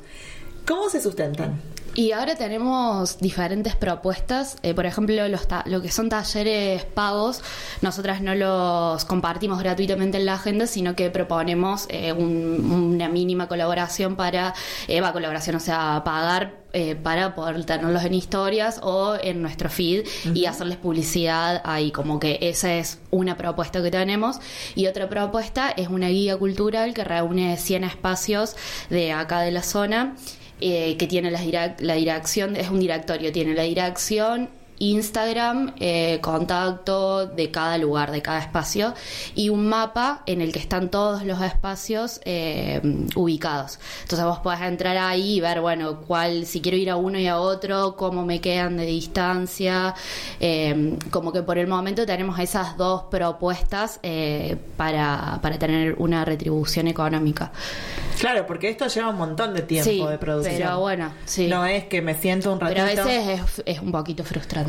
¿Cómo se sustentan? Y ahora tenemos diferentes propuestas. Eh, por ejemplo, los ta- lo que son talleres pagos, nosotras no los compartimos gratuitamente en la agenda, sino que proponemos eh, un- una mínima colaboración para, eh, va, colaboración, o sea, pagar eh, para poder tenerlos en historias o en nuestro feed y hacerles publicidad ahí, como que esa es una propuesta que tenemos. Y otra propuesta es una guía cultural que reúne 100 espacios de acá de la zona eh, que tiene la, direc- la dirección, es un directorio, tiene la dirección, Instagram, eh, contacto de cada lugar, de cada espacio y un mapa en el que están todos los espacios eh, ubicados. Entonces vos podés entrar ahí y ver, bueno, cuál, si quiero ir a uno y a otro, cómo me quedan de distancia. eh, como que por el momento tenemos esas dos propuestas para, para tener una retribución económica. Claro, porque esto lleva un montón de tiempo Sí, de producción. pero bueno, sí. No es que me siento un ratito. Pero a veces es, es un poquito frustrante.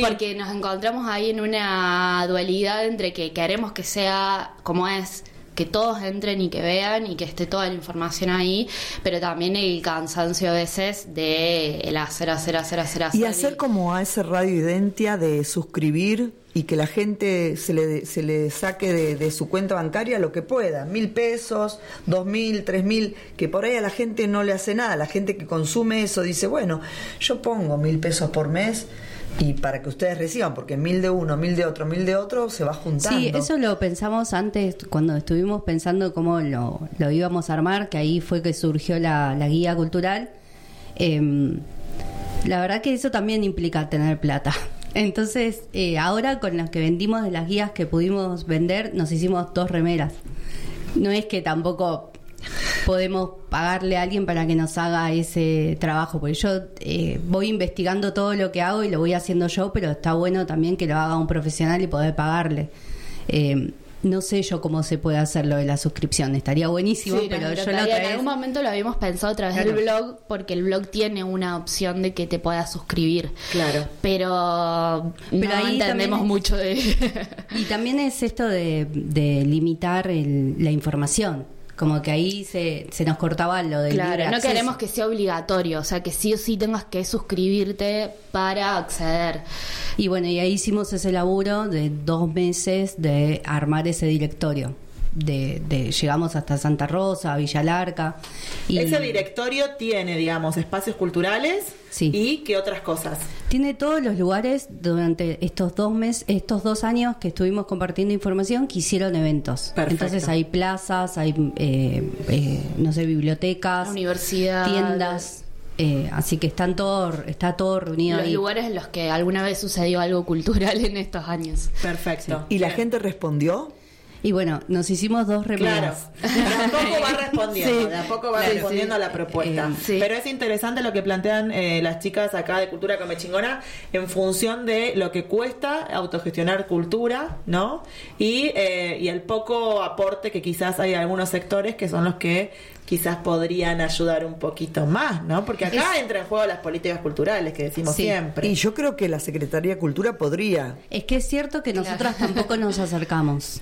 Porque nos encontramos ahí en una dualidad entre que queremos que sea como es, que todos entren y que vean y que esté toda la información ahí, pero también el cansancio a veces de el hacer, hacer, hacer, hacer, hacer. Y hacer como a ese Radio Identia de suscribir y que la gente se le, se le saque de, de su cuenta bancaria lo que pueda, mil pesos, dos mil, tres mil, que por ahí a la gente no le hace nada, la gente que consume eso dice, bueno, yo pongo mil pesos por mes y para que ustedes reciban, porque mil de uno, mil de otro, mil de otro se va juntando. Sí, eso lo pensamos antes cuando estuvimos pensando cómo lo, lo íbamos a armar, que ahí fue que surgió la, la guía cultural. Em, la verdad que eso también implica tener plata. Entonces, eh, ahora con las que vendimos de las guías que pudimos vender, nos hicimos dos remeras. No es que tampoco podemos pagarle a alguien para que nos haga ese trabajo, porque yo eh, voy investigando todo lo que hago y lo voy haciendo yo, pero está bueno también que lo haga un profesional y poder pagarle. Eh, no sé yo cómo se puede hacer lo de la suscripción, estaría buenísimo, Sí, pero yo otra en algún momento lo habíamos pensado a través Claro. del blog, porque el blog tiene una opción de que te puedas suscribir. Claro. Pero, Pero no ahí entendemos es- mucho de... Y también es esto de, de limitar el- la información, como que ahí se, se nos cortaba lo del Claro, libre no acceso. queremos que sea obligatorio, o sea, que sí o sí tengas que suscribirte para acceder. Y bueno, y ahí hicimos ese laburo de dos meses de armar ese directorio. De, de- llegamos hasta Santa Rosa, Villa Larca. Y Ese directorio tiene, digamos, espacios culturales y qué otras cosas. Tiene todos los lugares durante estos dos meses, estos dos años que estuvimos compartiendo información que hicieron eventos. Entonces hay plazas, hay, eh, eh, no sé, bibliotecas, Universidad. tiendas. eh, así que están todo, está todo reunido Los ahí. lugares en los que alguna vez sucedió algo cultural en estos años. Perfecto. ¿Y la gente respondió? Y bueno, nos hicimos dos remeras. De a poco va respondiendo, Sí, de a poco va claro, respondiendo sí. a la propuesta. Eh, sí. Pero es interesante lo que plantean eh, las chicas acá de Cultura Come Chingona en función de lo que cuesta autogestionar cultura, ¿no? Y, eh, y el poco aporte que quizás hay algunos sectores que son los que quizás podrían ayudar un poquito más, ¿no? Porque acá entra en juego las políticas culturales que decimos Sí. siempre. Y yo creo que la Secretaría de Cultura podría. Es que es cierto que nosotras tampoco nos acercamos.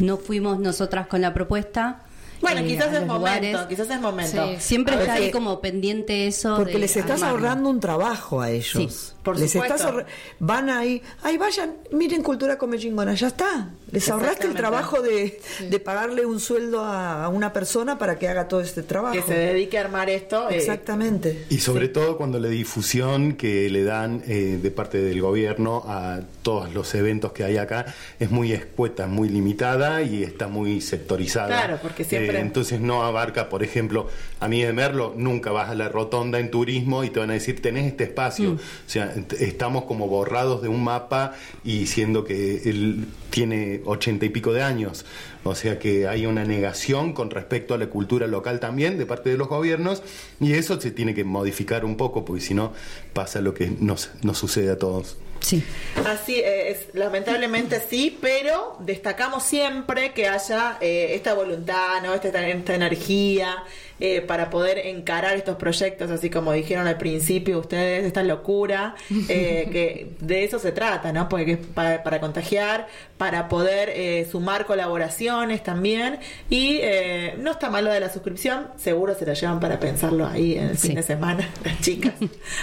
No fuimos nosotras con la propuesta. Bueno, eh, quizás es momento, lugares. quizás es momento. Sí, Siempre está ahí como pendiente eso. Porque de les estás armarlo. ahorrando un trabajo a ellos. Sí, por les supuesto. estás van ahí, ay vayan, miren Cultura Come Chingona, ya está. Les ahorraste el trabajo de, de pagarle un sueldo a, a una persona para que haga todo este trabajo. que se dedique a armar esto. eh, Exactamente. Y sobre todo cuando la difusión que le dan eh, de parte del gobierno a todos los eventos que hay acá es muy escueta, muy limitada y está muy sectorizada. Claro, porque siempre- Entonces no abarca, por ejemplo, a mí de Merlo, nunca vas a la rotonda en turismo y te van a decir, tenés este espacio. Mm. O sea, estamos como borrados de un mapa y siendo que él tiene ochenta y pico de años. O sea que hay una negación con respecto a la cultura local también de parte de los gobiernos y eso se tiene que modificar un poco porque si no pasa lo que nos, nos sucede a todos. Sí. Así es, lamentablemente sí, pero destacamos siempre que haya eh, esta voluntad, ¿no? esta, esta energía eh, para poder encarar estos proyectos, así como dijeron al principio ustedes, esta locura, eh, que de eso se trata, ¿no? Porque es para, para contagiar, para poder eh, sumar colaboraciones también, y eh, no está malo de la suscripción, seguro se la llevan para pensarlo ahí en el fin de semana, las chicas,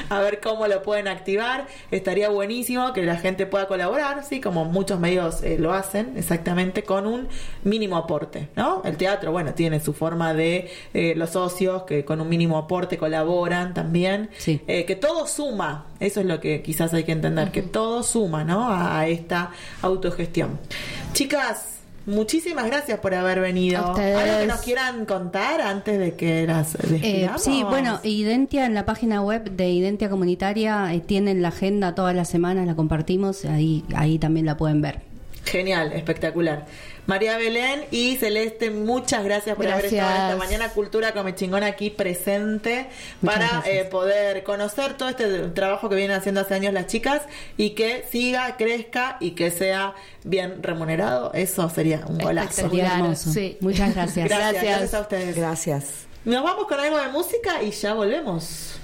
a ver cómo lo pueden activar, estaría buenísimo que la gente pueda colaborar, sí, como muchos medios eh, lo hacen, exactamente, con un mínimo aporte, ¿no? El teatro, bueno, tiene su forma de eh, los socios que con un mínimo aporte colaboran también, Eh, que todo suma, eso es lo que quizás hay que entender, que todo suma, ¿no? A, a esta autogestión. Chicas, muchísimas gracias por haber venido. A. ¿Algo que nos quieran contar antes de que las Eh, sí, bueno, Identia en la página web de Identia Comunitaria eh, tienen la agenda todas las semanas, la compartimos, ahí, ahí también la pueden ver. Genial, espectacular. María Belén y Celeste, muchas gracias por haber estado esta mañana Cultura Come Chingón aquí presente Muchas para eh, poder conocer todo este trabajo que vienen haciendo hace años las chicas y que siga, crezca y que sea bien remunerado. Eso sería un golazo. Sería hermoso. Muchas gracias. Gracias, gracias a ustedes. Gracias. Nos vamos con algo de música y ya volvemos.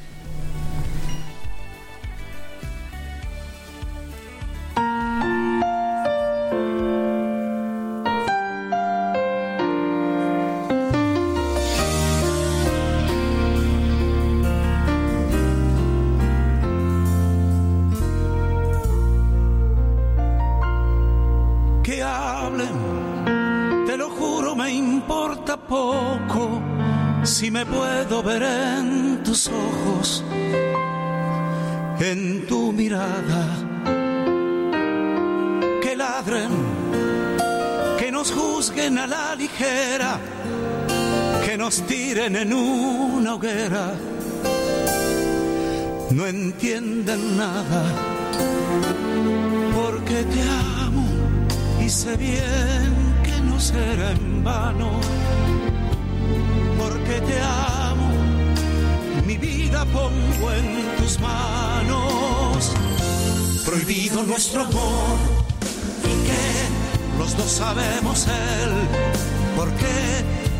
Poco si me puedo ver en tus ojos, en tu mirada, que ladren, que nos juzguen a la ligera, que nos tiren en una hoguera, no entienden nada porque te amo y sé bien que no será en vano, porque te amo, mi vida pongo en tus manos, prohibido nuestro amor y que los dos sabemos él, porque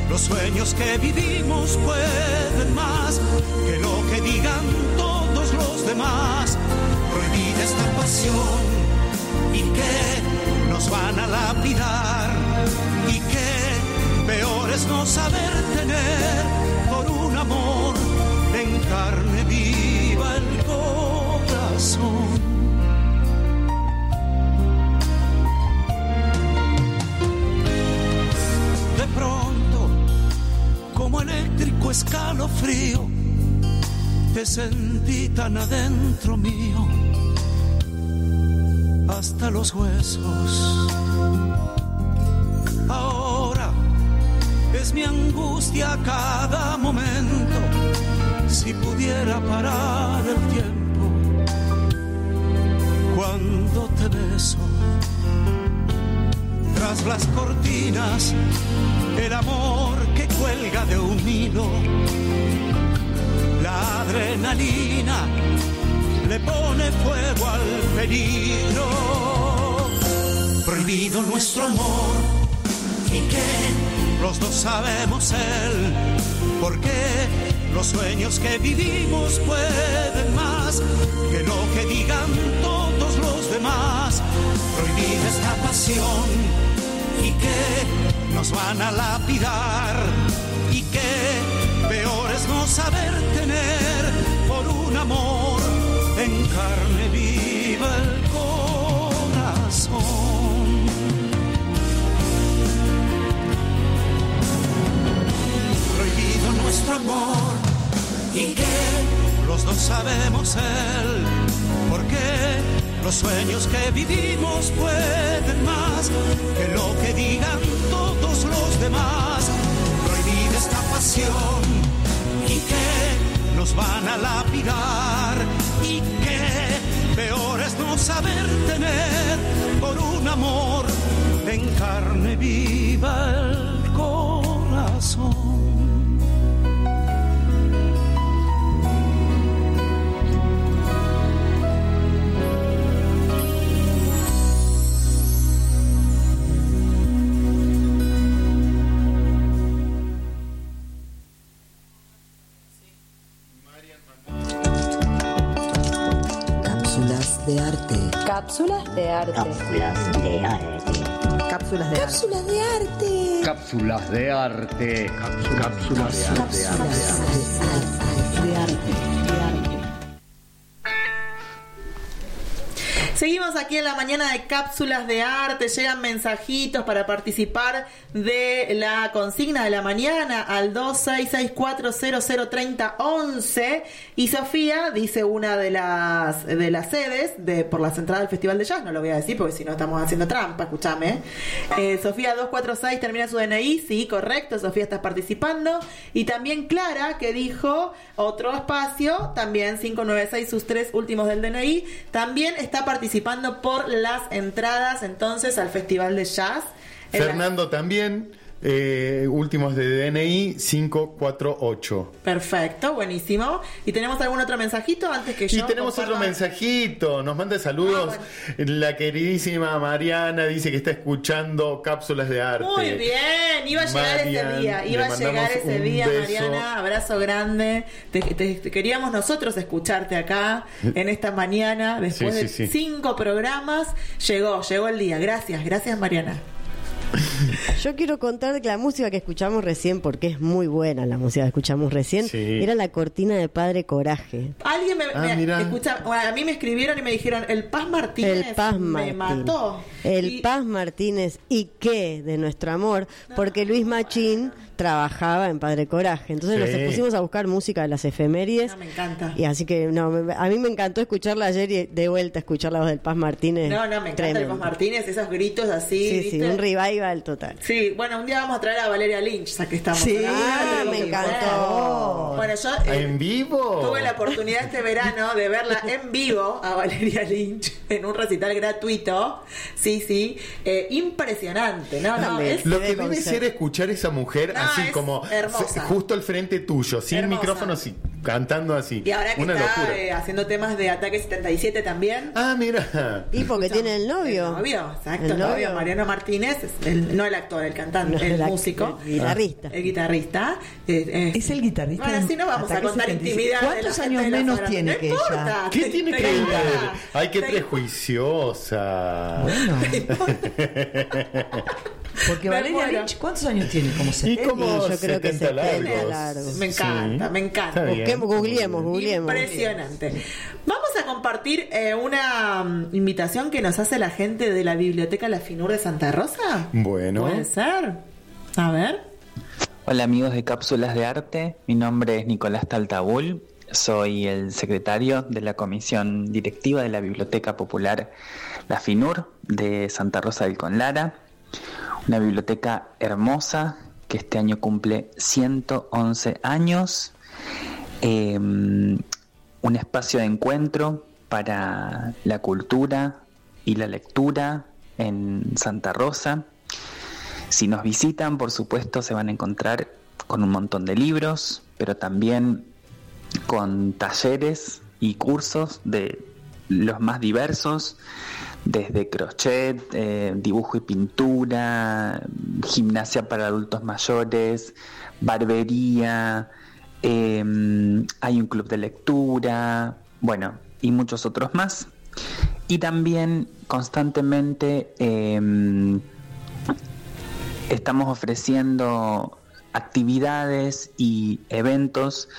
los sueños que vivimos pueden más que lo que digan todos los demás, prohibida esta pasión y que nos van a lapidar y que peor es no saber tener por un amor en carne viva el corazón. De pronto, como eléctrico escalofrío, te sentí tan adentro mío hasta los huesos. Mi angustia cada momento. Si pudiera parar el tiempo cuando te beso. Tras las cortinas, el amor que cuelga de un hilo. La adrenalina le pone fuego al peligro. Prohibido nuestro amor y que los dos sabemos él, porque los sueños que vivimos pueden más que lo que digan todos los demás. Prohibida esta pasión y que nos van a lapidar y que peor es no saber tener por un amor en carne viva nuestro amor y que los dos sabemos él, porque los sueños que vivimos pueden más que lo que digan todos los demás. Prohibida esta pasión y que nos van a lapidar y que peor es no saber tener por un amor en carne viva el corazón. Cápsulas de arte. Cápsulas de arte. Cápsulas de arte. Cápsulas de arte. Cápsulas de arte. Cápsulas de arte. De arte. De arte. Seguimos aquí en la mañana de cápsulas de arte, llegan mensajitos para participar de la consigna de la mañana al 2664003011 y Sofía dice una de las de las sedes de por las entradas del Festival de Jazz, no lo voy a decir porque si no estamos haciendo trampa, escúchame. Eh, Sofía 246 termina su DNI, sí, correcto, Sofía estás participando. Y también Clara que dijo otro espacio, también 596 sus tres últimos del DNI, también está participando por las entradas entonces al Festival de Jazz. Fernando también, eh, últimos de DNI 548. Perfecto, buenísimo. ¿Y tenemos algún otro mensajito antes que yo? Y tenemos otro mensajito, nos manda saludos. Ah, La queridísima Mariana dice que está escuchando cápsulas de arte. Muy bien, iba a llegar Marian, ese día, iba a llegar ese día, beso. Mariana, abrazo grande. Te, te- te queríamos nosotros escucharte acá en esta mañana, después Sí, de sí. cinco programas, llegó, llegó el día. Gracias, gracias Mariana. Yo quiero contar que la música que escuchamos recién, porque es muy buena la música que escuchamos recién, era la cortina de Padre Coraje. Alguien me, Ah, me- escucha, bueno, a mí me escribieron y me dijeron, el Paz Martínez El Paz me mató. El Paz Martínez y qué de nuestro amor, porque Luis Machín trabajaba en Padre Coraje. Entonces Sí. nos pusimos a buscar música de las efemérides. Me encanta. Y así que no, me- a mí me encantó escucharla ayer y de vuelta escuchar la voz del Paz Martínez. No, no, me encanta el Tremendo. Paz Martínez, esos gritos así. Sí, sí, ¿viste? un revival total. Sí, bueno, un día vamos a traer a Valeria Lynch, ya que estamos. Sí, Ah, me sí, encantó. Bueno, yo eh, ¿En vivo? tuve la oportunidad este verano de verla en vivo a Valeria Lynch en un recital gratuito. Sí, sí, eh, impresionante, ¿no? no es, Lo que debe ser escuchar esa mujer No, así es como justo al frente tuyo, sin Hermosa. micrófono, sí, cantando así. y ahora que Una está locura. eh, haciendo temas de Ataque 77 también. Ah, mira. Y porque tiene el novio. El novio, exacto, El novio, novio. Mariano Martínez, es el- no el actor, el cantante, No, el, músico. el guitarrista. El guitarrista. eh, Es el guitarrista. Bueno, así no vamos a contar 77. intimidad. de la ¿Cuántos años menos tiene No que importa. ella? ¿Qué tiene que ver? Ay, qué prejuiciosa. Porque Me Valeria muero. Lynch, ¿cuántos años tiene? Como Y 70. como yo creo que 70 largos. largos. Me encanta, me encanta. Busquemos, googleemos, googleemos. Impresionante. Vamos a compartir eh, una mm, invitación que nos hace la gente de la Biblioteca La Finur de Santa Rosa. Bueno. Puede ser. A ver. Hola amigos de Cápsulas de Arte, mi nombre es Nicolás Taltabul, soy el secretario de la Comisión Directiva de la Biblioteca Popular La Finur de Santa Rosa del Conlara, una biblioteca hermosa que este año cumple 111 años, eh, un espacio de encuentro para la cultura y la lectura en Santa Rosa. Si nos visitan, por supuesto, se van a encontrar con un montón de libros, pero también con talleres y cursos de los más diversos, desde crochet, eh, dibujo y pintura, gimnasia para adultos mayores, barbería, eh, hay un club de lectura, bueno, y muchos otros más. Y también constantemente eh, estamos ofreciendo actividades y eventos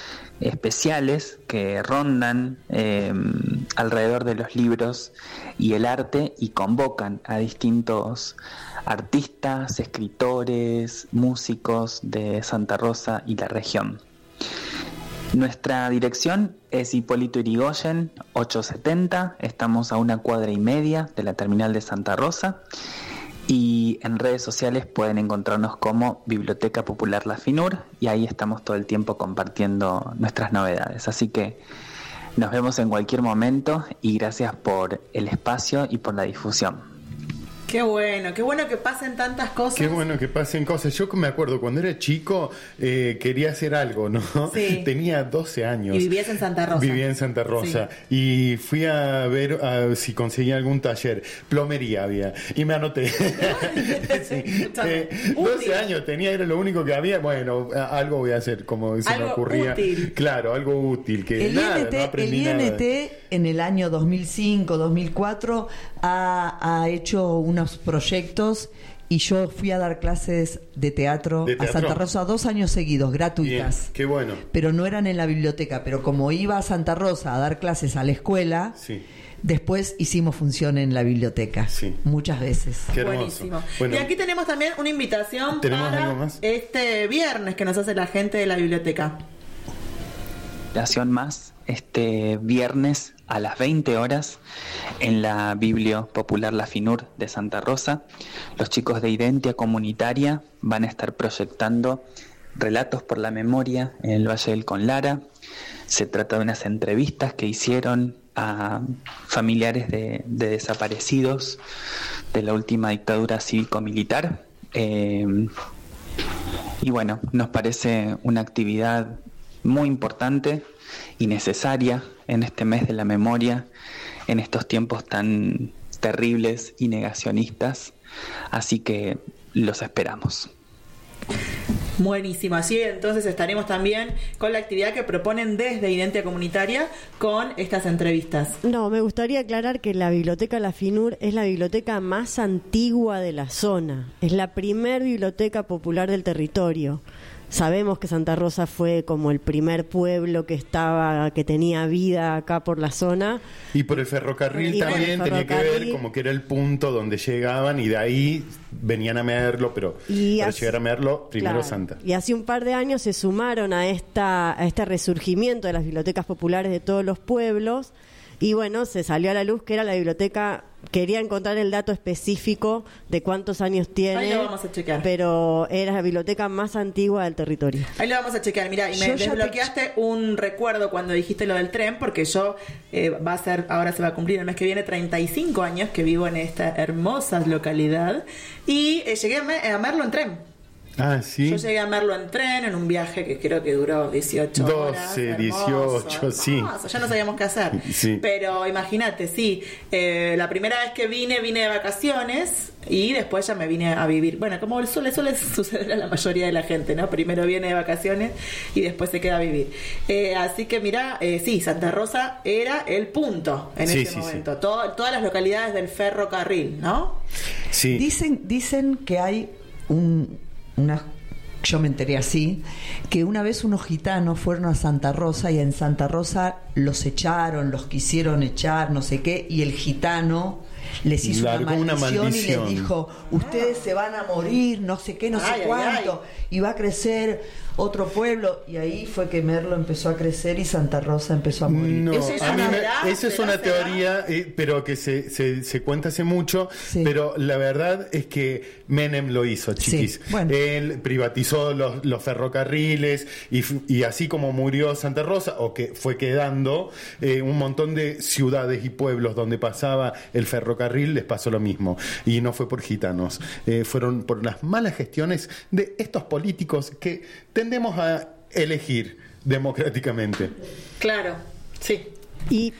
especiales que rondan eh, alrededor de los libros y el arte y convocan a distintos artistas, escritores, músicos de Santa Rosa y la región. Nuestra dirección es Hipólito Irigoyen 870, estamos a una cuadra y media de la terminal de Santa Rosa y en redes sociales pueden encontrarnos como Biblioteca Popular La Finur y ahí estamos todo el tiempo compartiendo nuestras novedades. Así que nos vemos en cualquier momento y gracias por el espacio y por la difusión. Qué bueno, qué bueno que pasen tantas cosas. Qué bueno que pasen cosas. Yo me acuerdo cuando era chico eh, quería hacer algo, ¿no? Sí. Tenía 12 años. Y vivías en Santa Rosa. Vivía en Santa Rosa y fui a ver si conseguía algún taller. Plomería había y me anoté. Sí. Eh, 12 años tenía, era lo único que había. Bueno, a- algo voy a hacer, como se me Algo ocurría. útil. Claro, algo útil. Que El nada, INT, no aprendí el nada. INT en el año 2005, 2004 ha, ha hecho unos proyectos y yo fui a dar clases de teatro, ¿De a? Santa Rosa dos años seguidos, Bien, gratuitas. qué bueno. Pero no eran en la biblioteca, pero como iba a Santa Rosa a dar clases a la escuela, Sí. después hicimos función en la biblioteca. Muchas veces. Qué. Buenísimo. Bueno, y aquí tenemos también una invitación ¿Tenemos para algo más? este viernes que nos hace la gente de la biblioteca. invitación más este viernes a las 20 horas en la Biblio Popular La Finur de Santa Rosa. Los chicos de Identia Comunitaria van a estar proyectando Relatos por la Memoria en el Valle del Conlara. Se trata de unas entrevistas que hicieron a familiares de, de desaparecidos de la última dictadura cívico-militar. Eh, y bueno, nos parece una actividad muy importante y necesaria en este mes de la memoria, en estos tiempos tan terribles y negacionistas. Así que los esperamos. Buenísimo. Así entonces estaremos también con la actividad que proponen desde Identidad Comunitaria con estas entrevistas. No, me gustaría aclarar que la biblioteca La Finur es la biblioteca más antigua de la zona. Es la primer biblioteca popular del territorio. Sabemos que Santa Rosa fue como el primer pueblo que estaba, que tenía vida acá por la zona. Y por el ferrocarril Y por el también tenía que ver como que era el punto donde llegaban y de ahí venían a mearlo, pero Y para hace- llegar a mearlo, primero Claro. Santa. Y hace un par de años se sumaron a, esta, a este resurgimiento de las bibliotecas populares de todos los pueblos. Y bueno, se salió a la luz que era la biblioteca, quería encontrar el dato específico de cuántos años tiene. Ahí lo vamos a chequear. Pero era la biblioteca más antigua del territorio. Ahí lo vamos a chequear. Mira, y me Yo ya te- desbloqueaste un recuerdo cuando dijiste lo del tren, porque yo eh, va a ser, ahora se va a cumplir el mes que viene 35 años que vivo en esta hermosa localidad y eh, llegué a, Me- a Merlo en tren. Ah, sí. Yo llegué a Merlo en tren en un viaje que creo que duró 18 horas. 12, hermoso, 18, sí. hermoso, Ya no sabíamos qué hacer. Sí. Pero imagínate, sí, eh, la primera vez que vine, vine de vacaciones y después ya me vine a vivir. Bueno, como suele, suele suceder a la mayoría de la gente, ¿no? Primero viene de vacaciones y después se queda a vivir. Eh, así que mira, eh, sí, Santa Rosa era el punto en Sí, ese sí, sí. momento. Todo- todas las localidades del ferrocarril, ¿no? Sí. Dicen, dicen que hay un, una, yo me enteré así, que una vez unos gitanos fueron a Santa Rosa y en Santa Rosa los echaron, los quisieron echar, no sé qué, y el gitano les hizo una una maldición, y les dijo, ustedes se van a morir, no sé qué, no Ay, sé ay, cuánto, y va a crecer otro pueblo, y ahí fue que Merlo empezó a crecer y Santa Rosa empezó a morir. No, Eso es a una- me- esa es una teoría, eh, pero que se, se, se cuenta hace mucho, pero la verdad es que Menem lo hizo, chiquis. Él privatizó los, los ferrocarriles y, y así como murió Santa Rosa, o que fue quedando, eh, un montón de ciudades y pueblos donde pasaba el ferrocarril les pasó lo mismo. Y no fue por gitanos, eh, fueron por las malas gestiones de estos políticos que tendemos a elegir democráticamente. Claro, sí. Y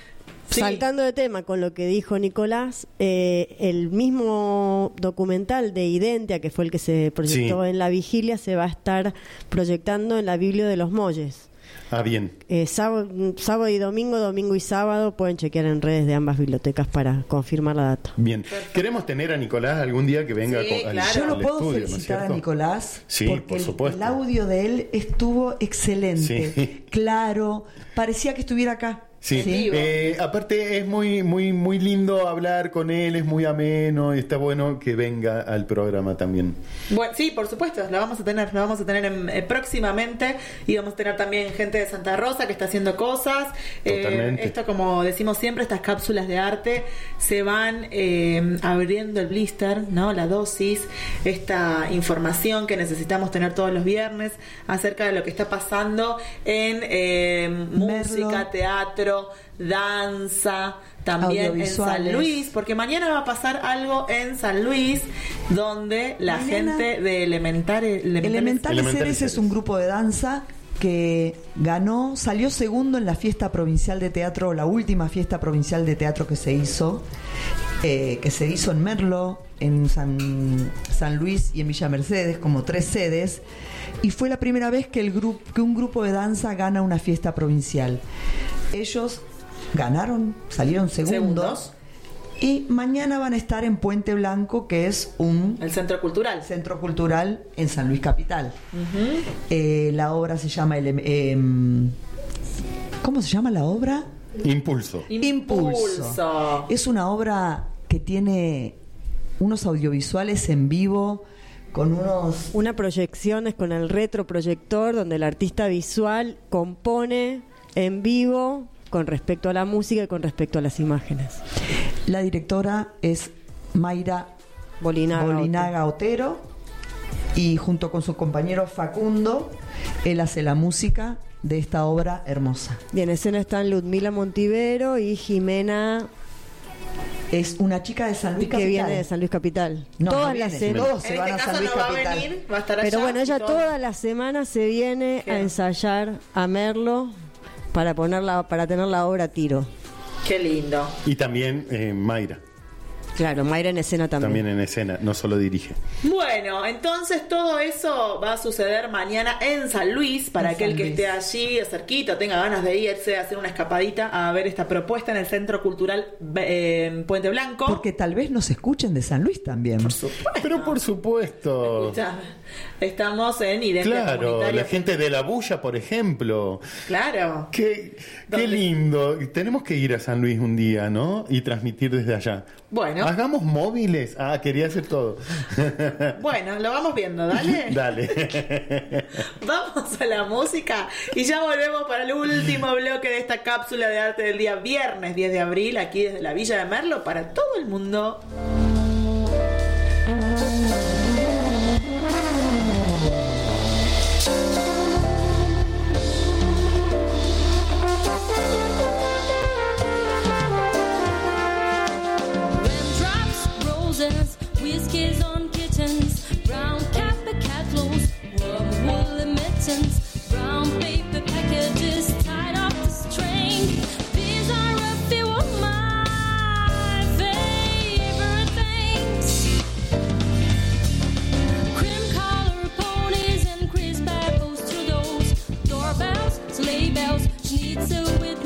saltando de tema con lo que dijo Nicolás, eh, el mismo documental de Identia, que fue el que se proyectó Sí. en la vigilia, se va a estar proyectando en la Biblia de los Molles. Ah, bien. Eh, sábado, sábado y domingo, domingo y sábado, pueden chequear en redes de ambas bibliotecas para confirmar la data. Bien. Queremos tener a Nicolás algún día que venga Sí, al, claro. Yo al lo puedo estudio, ¿no es felicitar a? Nicolás Sí, porque por el- supuesto. el audio de él estuvo excelente, Sí. claro, parecía que estuviera acá. Sí, eh, aparte es muy, muy, muy lindo hablar con él, es muy ameno y está bueno que venga al programa también. Bueno, sí, por supuesto, la vamos a tener, la vamos a tener en- eh, próximamente y vamos a tener también gente de Santa Rosa que está haciendo cosas. Eh, Totalmente. esto, como decimos siempre, estas cápsulas de arte se van eh, abriendo el blister, ¿no? La dosis, esta información que necesitamos tener todos los viernes acerca de lo que está pasando en eh, música, teatro, teatro, danza, también en. San Luis, porque mañana va a pasar algo en San Luis donde la Mañana- gente de Elementales, Elementales Seres es un grupo de danza que ganó, salió segundo en la fiesta provincial de teatro, la última fiesta provincial de teatro que se hizo, eh, que se hizo en Merlo, en San, San Luis y en Villa Mercedes, como tres sedes, y fue la primera vez que, el grupo, que un grupo de danza gana una fiesta provincial. Ellos ganaron, salieron segundos. Y mañana van a estar en Puente Blanco, que es un... El Centro Cultural. Centro Cultural en San Luis Capital. Eh, la obra se llama... ele- em, ¿Cómo se llama la obra? Impulso. Impulso. Es una obra que tiene unos audiovisuales en vivo con unos... Una proyección es con el retroproyector donde el artista visual compone en vivo con respecto a la música y con respecto a las imágenes. La directora es Mayra Bolinaga, Bolinaga Otero y junto con su compañero Facundo, él hace la música de esta obra hermosa. Y en escena están Ludmila Montivero y Jimena Es una chica de San Luis que Capital. viene de San Luis Capital. No, todas no las semanas. todos se van a San Luis Capital. va a estar allá Pero bueno, ella todas las semanas se viene a ensayar a Merlo para ponerla, para tener la obra a tiro. Qué lindo. Y también eh, Mayra, Claro, Mayra en escena también. también en escena, no solo dirige. Bueno, entonces todo eso va a suceder mañana en San Luis para En aquel San que Luis. esté allí cerquita, tenga ganas de irse a hacer una escapadita a ver esta propuesta en el Centro Cultural eh, Puente Blanco. Porque tal vez nos escuchen de San Luis también. Pero por supuesto. Estamos en Identidad Claro, la gente de la bulla, por ejemplo. Claro. Qué, qué lindo. Tenemos que ir a San Luis un día, ¿no? Y transmitir desde allá. Bueno. Hagamos móviles. Ah, quería hacer todo. Bueno, lo vamos viendo, dale. Dale. Vamos a la música y ya volvemos para el último bloque de esta cápsula de arte del día viernes 10 de abril, aquí desde la Villa de Merlo para todo el mundo. Whiskers on kittens, brown cap, cat clothes, warm woolly mittens, brown paper packages tied up the string. These are a few of my favorite things. Cream collar ponies and crisp apples to those doorbells, sleigh bells, schnitzel with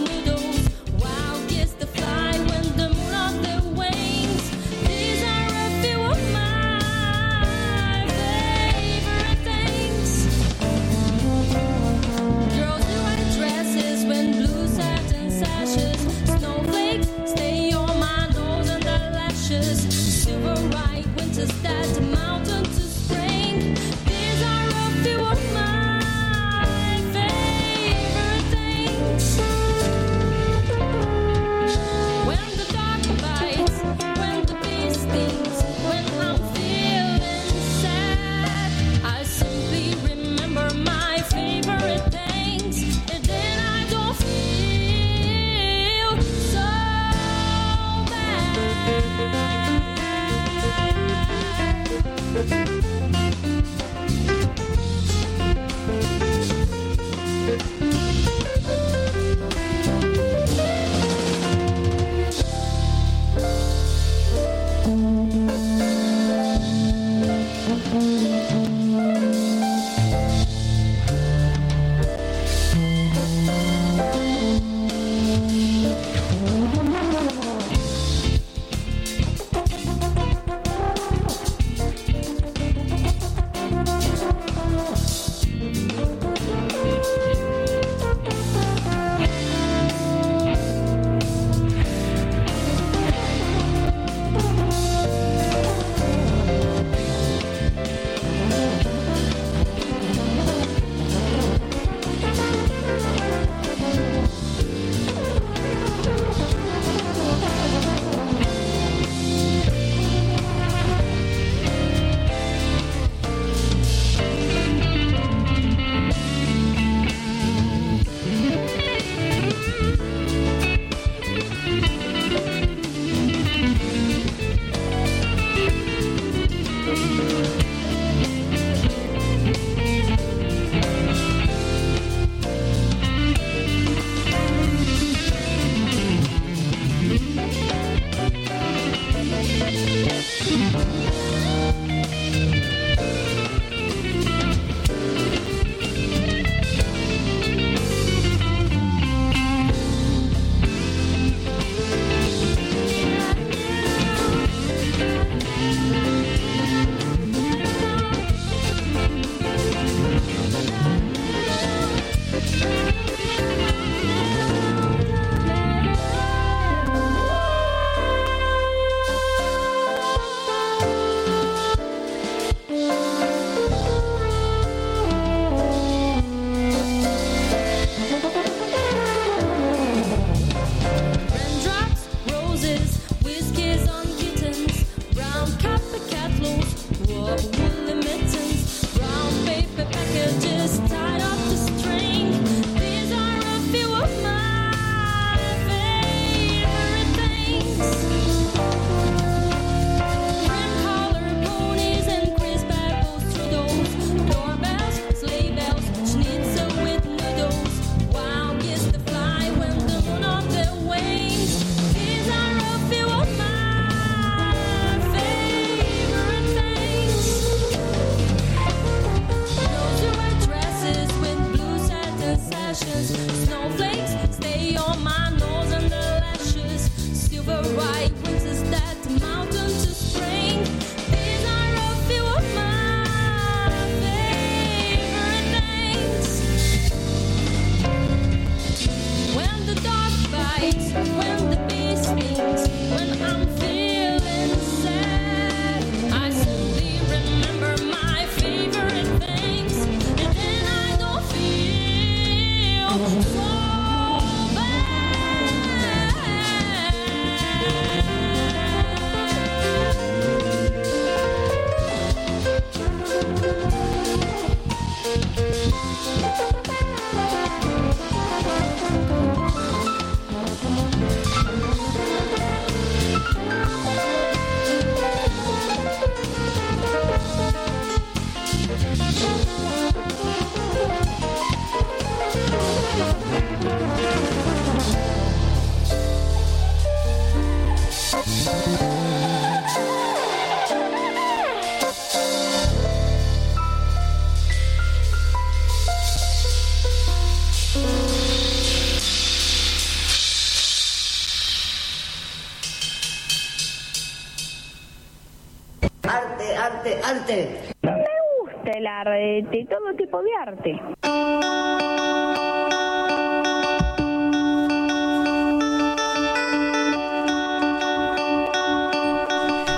arte, todo tipo de arte.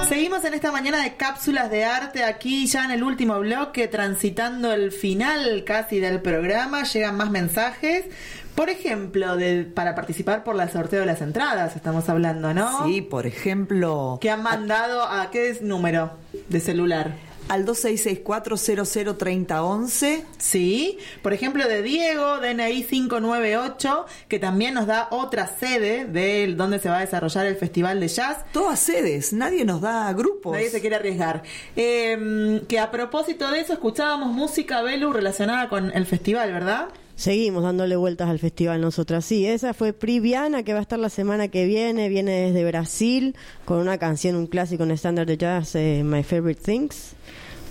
Seguimos en esta mañana de cápsulas de arte aquí ya en el último bloque, transitando el final casi del programa, llegan más mensajes. Por ejemplo, de, para participar por el sorteo de las entradas, estamos hablando, ¿no? Sí, por ejemplo. Que han mandado a qué es número de celular. Al 2664-003011. Sí, por ejemplo de Diego, DNI 598, que también nos da otra sede de donde se va a desarrollar el Festival de Jazz. Todas sedes, nadie nos da grupos. Nadie se quiere arriesgar. Eh, que a propósito de eso, escuchábamos música, Belu, relacionada con el festival, ¿verdad? Seguimos dándole vueltas al festival nosotras. Sí, esa fue Priviana, que va a estar la semana que viene. Viene desde Brasil con una canción, un clásico, un estándar de jazz, eh, My Favorite Things.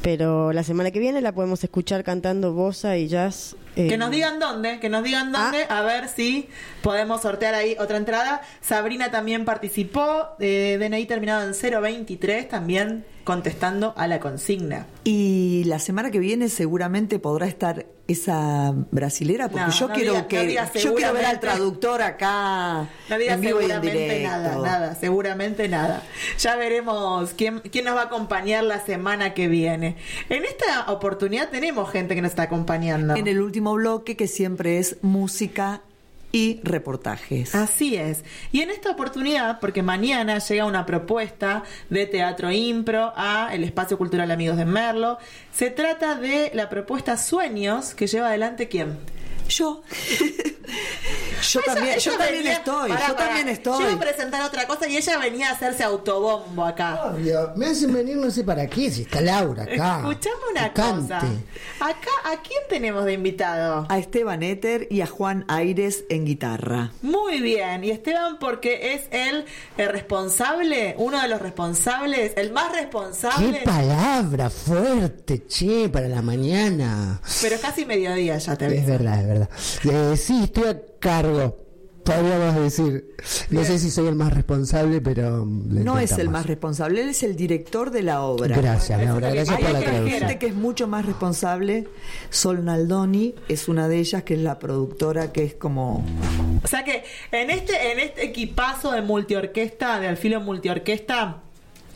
Pero la semana que viene la podemos escuchar cantando bossa y jazz. eh, Que nos digan dónde, que nos digan dónde, a ver si podemos sortear ahí otra entrada. Sabrina también participó, eh, DNI terminado en 023, también contestando a la consigna. Y la semana que viene seguramente podrá estar esa brasilera, porque No, yo no quiero diga- que yo quiero ver al traductor acá en vivo y en seguramente directo. nada, nada, seguramente nada. Ya veremos quién, quién nos va a acompañar la semana que viene. En esta oportunidad tenemos gente que nos está acompañando. En el último bloque que siempre es música y reportajes. Así es. Y en esta oportunidad, porque mañana llega una propuesta de teatro impro a el Espacio Cultural Amigos de Merlo, se trata de la propuesta Sueños que lleva adelante quién? Yo. Yo también, yo también estoy, yo también estoy. Yo iba a presentar otra cosa y ella venía a hacerse autobombo acá. Obvio, me hacen venir no sé para qué, si está Laura acá. Escuchame una cosa. Acá, ¿a quién tenemos de invitado? A Esteban Éter y a Juan Aires en guitarra. Muy bien, y Esteban porque es el, el responsable, uno de los responsables, el más responsable, Qué palabra fuerte, che, para la mañana. pero casi mediodía ya te Es ves. verdad, es verdad. Eh, sí, estoy a cargo. Podríamos decir. No sé si soy el más responsable, pero. lo No es el más responsable, él es el director de la obra. Gracias, Laura, gracias Hay por la traducción. gente que es mucho más responsable. Sol Naldoni es una de ellas, que es la productora, que es como O sea que en este, en este equipazo de multiorquesta, de alfilo multiorquesta,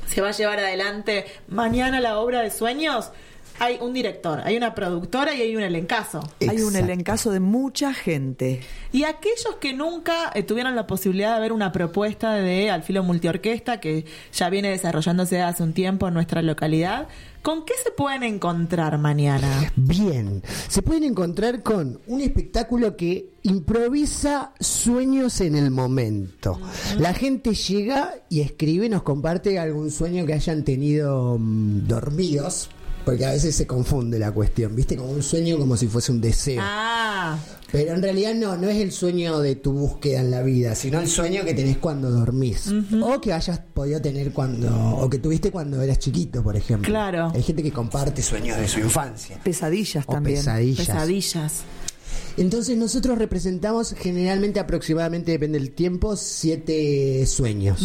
se va a llevar adelante mañana la obra de sueños. Hay un director, hay una productora y hay un elencazo. hay un elencazo de mucha gente. Y aquellos que nunca eh, tuvieron la posibilidad de ver una propuesta de Alfilo Multiorquesta, que ya viene desarrollándose hace un tiempo en nuestra localidad, ¿con qué se pueden encontrar mañana? Bien, se pueden encontrar con un espectáculo que improvisa sueños en el momento. La gente llega y escribe, nos comparte algún sueño que hayan tenido mm, dormidos, porque a veces se confunde la cuestión, ¿viste? Como un sueño como si fuese un deseo. Ah, Pero en realidad no, no es el sueño de tu búsqueda en la vida, sino el sueño que tenés cuando dormís. O que hayas podido tener cuando, o que tuviste cuando eras chiquito, por ejemplo. Claro. Hay gente que comparte sueños de su infancia. Pesadillas O también. pesadillas. pesadillas. Entonces nosotros representamos generalmente aproximadamente, depende del tiempo, siete sueños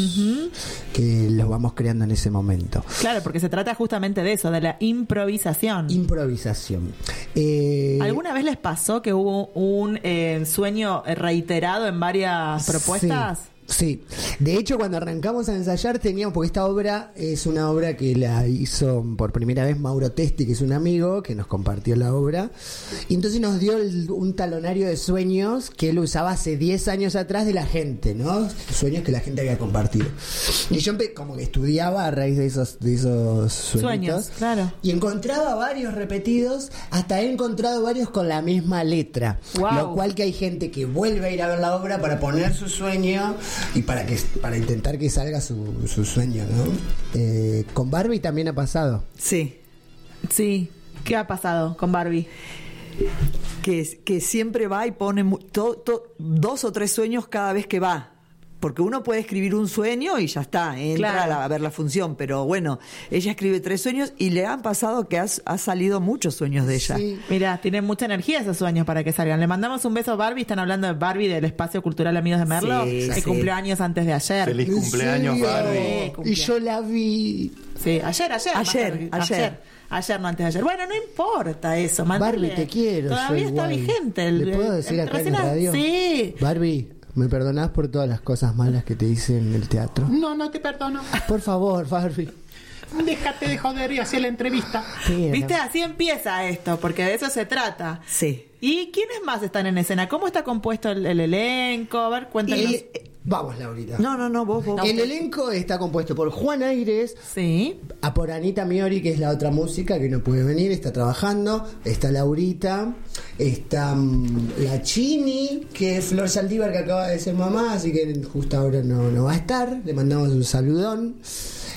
que los vamos creando en ese momento. Claro, porque se trata justamente de eso, de la improvisación. Improvisación. Eh, ¿Alguna vez les pasó que hubo un eh, sueño reiterado en varias propuestas? Sí. Sí, de hecho cuando arrancamos a ensayar teníamos, porque esta obra es una obra que la hizo por primera vez Mauro Testi, que es un amigo que nos compartió la obra, y entonces nos dio el- un talonario de sueños que él usaba hace 10 años atrás de la gente, ¿no? Sueños que la gente había compartido. Y yo como que estudiaba a raíz de esos, de esos sueñitos, Sueños, claro. y encontraba varios repetidos, hasta he encontrado varios con la misma letra. Wow. Lo cual que hay gente que vuelve a ir a ver la obra para poner su sueño y para que para intentar que salga su, su sueño, ¿no? Eh, con Barbie también ha pasado. Sí. Sí. ¿Qué ha pasado con Barbie? Que, que siempre va y pone to- dos o tres sueños cada vez que va. Porque uno puede escribir un sueño y ya está, entra Claro. a, la- a ver la función. Pero bueno, ella escribe tres sueños y le han pasado que has- ha salido muchos sueños de ella. Mira, tienen mucha energía esos sueños para que salgan. Le mandamos un beso a Barbie. Están hablando de Barbie del Espacio Cultural Amigos de Merlo. Sí, que sí. cumplió años antes de ayer. Feliz cumpleaños, Sí, Barbie. Y yo la vi. Sí, ayer, ayer. más Ayer, ayer. Ayer, no antes de ayer. Bueno, no importa eso. Barbie, te quiero. Todavía está igual. vigente. El, ¿Le puedo el- decir el- acá en radio? Sí. Barbie, ¿me perdonás por todas las cosas malas que te hice en el teatro? No, no te perdono. Por favor, Barbie. Déjate de joder y hacer la entrevista. ¿Viste? Así empieza esto, porque de eso se trata. Sí. ¿Y quiénes más están en escena? ¿Cómo está compuesto el, el elenco? A ver, cuéntanos. El- Vamos, Laurita. No, no, no, vos, vos. El elenco está compuesto por Juan Aires, sí. a por Anita Miori, que es la otra música que no puede venir, está trabajando, está Laurita, está mm, la Chini, que es Flor Saldívar, que acaba de ser mamá, así que justo ahora no, no va a estar, le mandamos un saludón.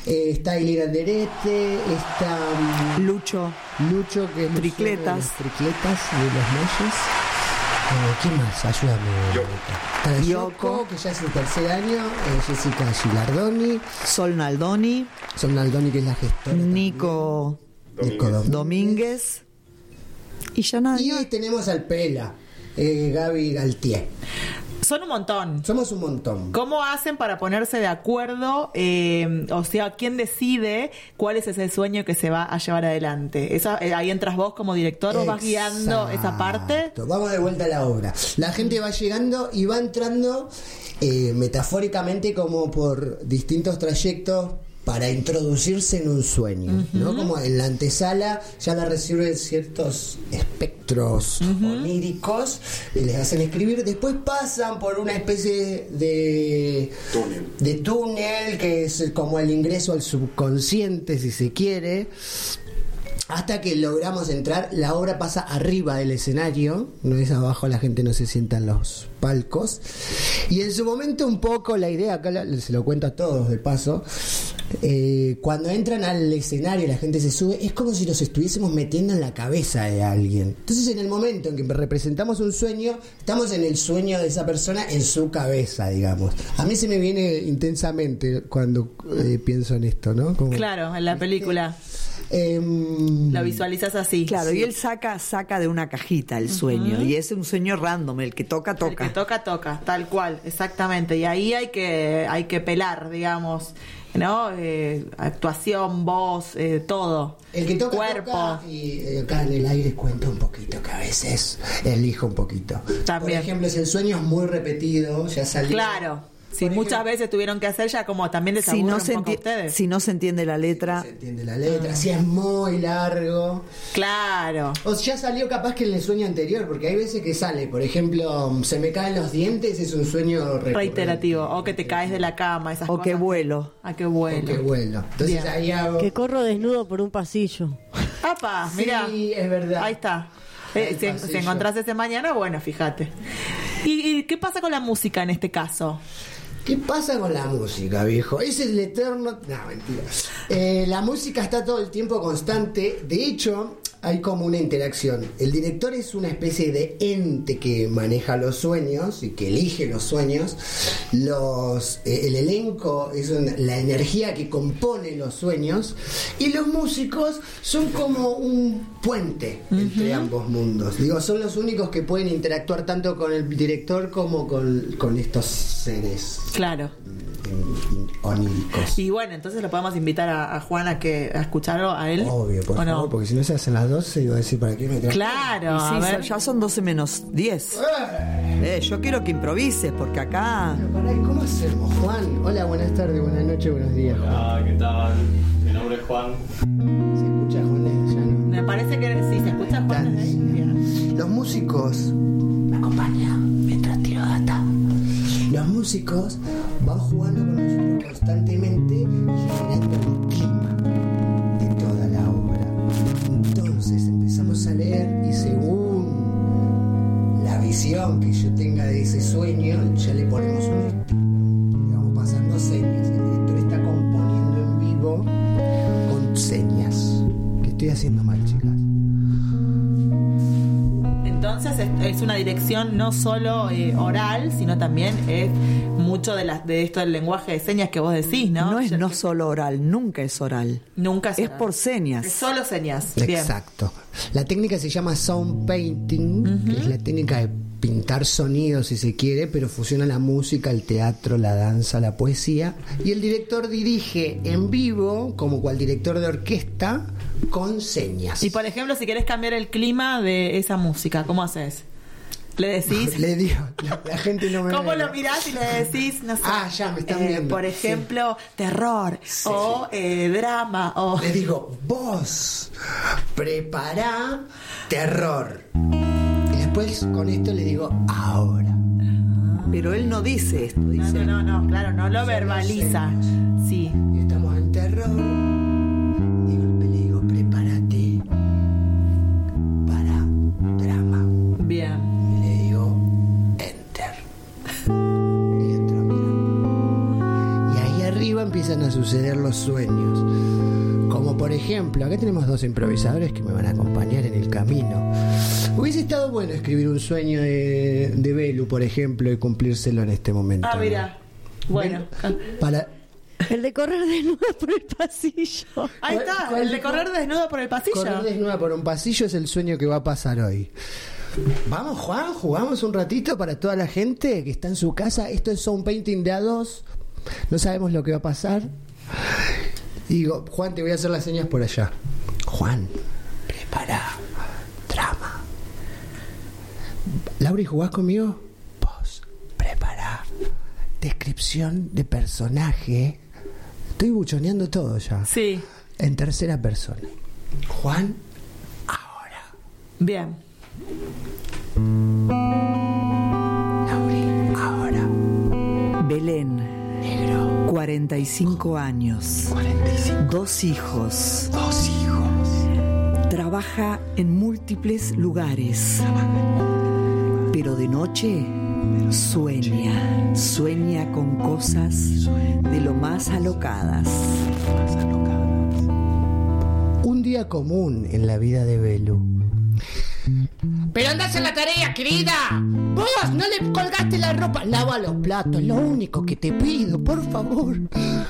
Eh, está Ilira Anderete, está mm, Lucho. Lucho, que es Tricletas. las tricletas de los Molles. Eh, ¿Quién más? Ayúdame. Está Yoko, que ya es el tercer año. eh, Jessica Gilardoni. Sol Naldoni. Sol Naldoni, que es la gestora. Nico Nico Domínguez. Domínguez. Y ya nadie. Y tenemos al Pela, eh, Gaby Galtier. Son un montón. Somos un montón. ¿Cómo hacen para ponerse de acuerdo? eh, o sea, ¿quién decide cuál es ese sueño que se va a llevar adelante? Esa- eh, ahí entras vos como director, vos vas guiando esa parte. Vamos de vuelta a la obra. La gente va llegando y va entrando eh, metafóricamente como por distintos trayectos para introducirse en un sueño, ¿no? Como en la antesala ya la reciben ciertos espectros oníricos y les hacen escribir, después pasan por una especie de de túnel que es como el ingreso al subconsciente si se quiere hasta que logramos entrar, la obra pasa arriba del escenario, no es abajo, la gente no se sienta en los palcos. Y en su momento un poco la idea, acá se lo cuento a todos de paso, eh, cuando entran al escenario y la gente se sube, es como si nos estuviésemos metiendo en la cabeza de alguien. Entonces en el momento en que representamos un sueño, estamos en el sueño de esa persona en su cabeza, digamos. A mí se me viene intensamente cuando eh, pienso en esto, ¿no? Como- Claro, en la película. Em, Lo visualizas así. Claro, Sí. y él saca, saca de una cajita el sueño. Y es un sueño random, el que toca, El toca. que toca, toca, tal cual, exactamente. Y ahí hay que, hay que pelar, digamos, ¿no? Eh, actuación, voz, eh, todo. El que toca, Cuerpo. toca, y eh, acá en el aire cuento un poquito, que a veces elijo un poquito. También. Por ejemplo, si el sueño es muy repetido, ya salió. Claro. Si muchas veces tuvieron que hacer, ya como también les Si no, un se poco a enti- ustedes. si no se entiende la letra, entiende la letra, si es muy largo. Claro. O ya salió capaz que en el sueño anterior, porque hay veces que sale, por ejemplo, se me caen los dientes, es un sueño recurrente. Reiterativo. O que te caes de la cama, esas o cosas. que vuelo. A que vuelo. O que vuelo. Entonces Bien. ahí hago. Que corro desnudo por un pasillo. ¡Apa! Sí, Mira. es verdad. Ahí está. Eh, si, si encontrás ese mañana, bueno, fíjate. ¿Y, y qué pasa con la música en este caso? ¿Qué pasa con la música, viejo? Ese es el eterno. No, mentira. Eh, la música está todo el tiempo constante. De hecho, hay como una interacción. El director es una especie de ente que maneja los sueños y que elige los sueños. Los, eh, el elenco es un- la energía que compone los sueños. Y los músicos son como un puente entre ambos mundos. Digo, son los únicos que pueden interactuar tanto con el director como con, con estos seres Claro. oníricos. Y bueno, entonces lo podemos invitar a, a Juan a que a escucharlo a él. Obvio, por favor, porque si no se hacen las 12, iba a decir, ¿para qué me traes? Claro, sí, a ver. ya son 12 menos 10. Eh, yo quiero que improvises, porque acá. Pará, ¿Cómo hacemos, Juan? Hola, buenas tardes, buenas noches, buenos días. Hola, ¿qué tal? Mi nombre es Juan. ¿Se escucha, Juan? desde allá, no? Me parece que sí, se escucha Juan desde ahí. Bien. Los músicos me acompañan mientras tiro data. Los músicos van jugando con nosotros constantemente, generando el clima Entonces empezamos a leer y según la visión que yo tenga de ese sueño, ya le ponemos un estilo. Le vamos pasando señas. El director está componiendo en vivo con señas. ¿Qué estoy haciendo mal, chicas? Entonces es, es una dirección no solo eh, oral, sino también es mucho de, las de esto del lenguaje de señas que vos decís, ¿no? No es no solo oral, nunca es oral. Nunca es Es oral. por señas. Es solo señas. Bien. Exacto. La técnica se llama sound painting, que es la técnica de pintar sonidos si se quiere, pero fusiona la música, el teatro, la danza, la poesía. Y el director dirige en vivo, como cual director de orquesta, con señas. Y por ejemplo, si querés cambiar el clima de esa música, ¿cómo haces? ¿Le decís? Le digo, la, la gente no me ¿Cómo ve, lo ¿no? mirás y le decís, no sé? Ah, ya, me están eh, viendo. Por ejemplo, terror o eh, drama o... Le digo, vos, prepara terror. Después con esto le digo, ahora. Pero él no dice esto, No, dice. no, no, no, claro, no lo verbaliza. Sí. Estamos en terror. Digo, le digo, prepárate para drama. Bien. Y le digo, enter. Y entro a mirar. Y ahí arriba empiezan a suceder los sueños. Como por ejemplo, acá tenemos dos improvisadores que me van a acompañar en el camino. Hubiese estado bueno escribir un sueño de, de Belu, por ejemplo, y cumplírselo en este momento. Ah, mira. Bueno. Para, El de correr desnuda por el pasillo. Ahí está, el de correr desnudo por el pasillo. Correr desnuda por un pasillo es el sueño que va a pasar hoy. Vamos, Juan, jugamos un ratito para toda la gente que está en su casa. Esto es un painting de a dos. No sabemos lo que va a pasar. Digo, Juan, te voy a hacer las señas por allá. Juan, prepara drama. Laura, ¿y ¿jugás conmigo? Vos, prepara descripción de personaje. Estoy buchoneando todo ya. Sí. En tercera persona. Juan, Bien. Lauri, ahora. Belén. Negro. 45 años. 45. Dos hijos. Dos hijos. Trabaja en múltiples lugares. Pero de noche sueña. Sueña con cosas de lo más alocadas. Un día común en la vida de Belu. Pero andás en la tarea, querida. Vos no le colgaste la ropa, lava los platos, lo único que te pido, por favor.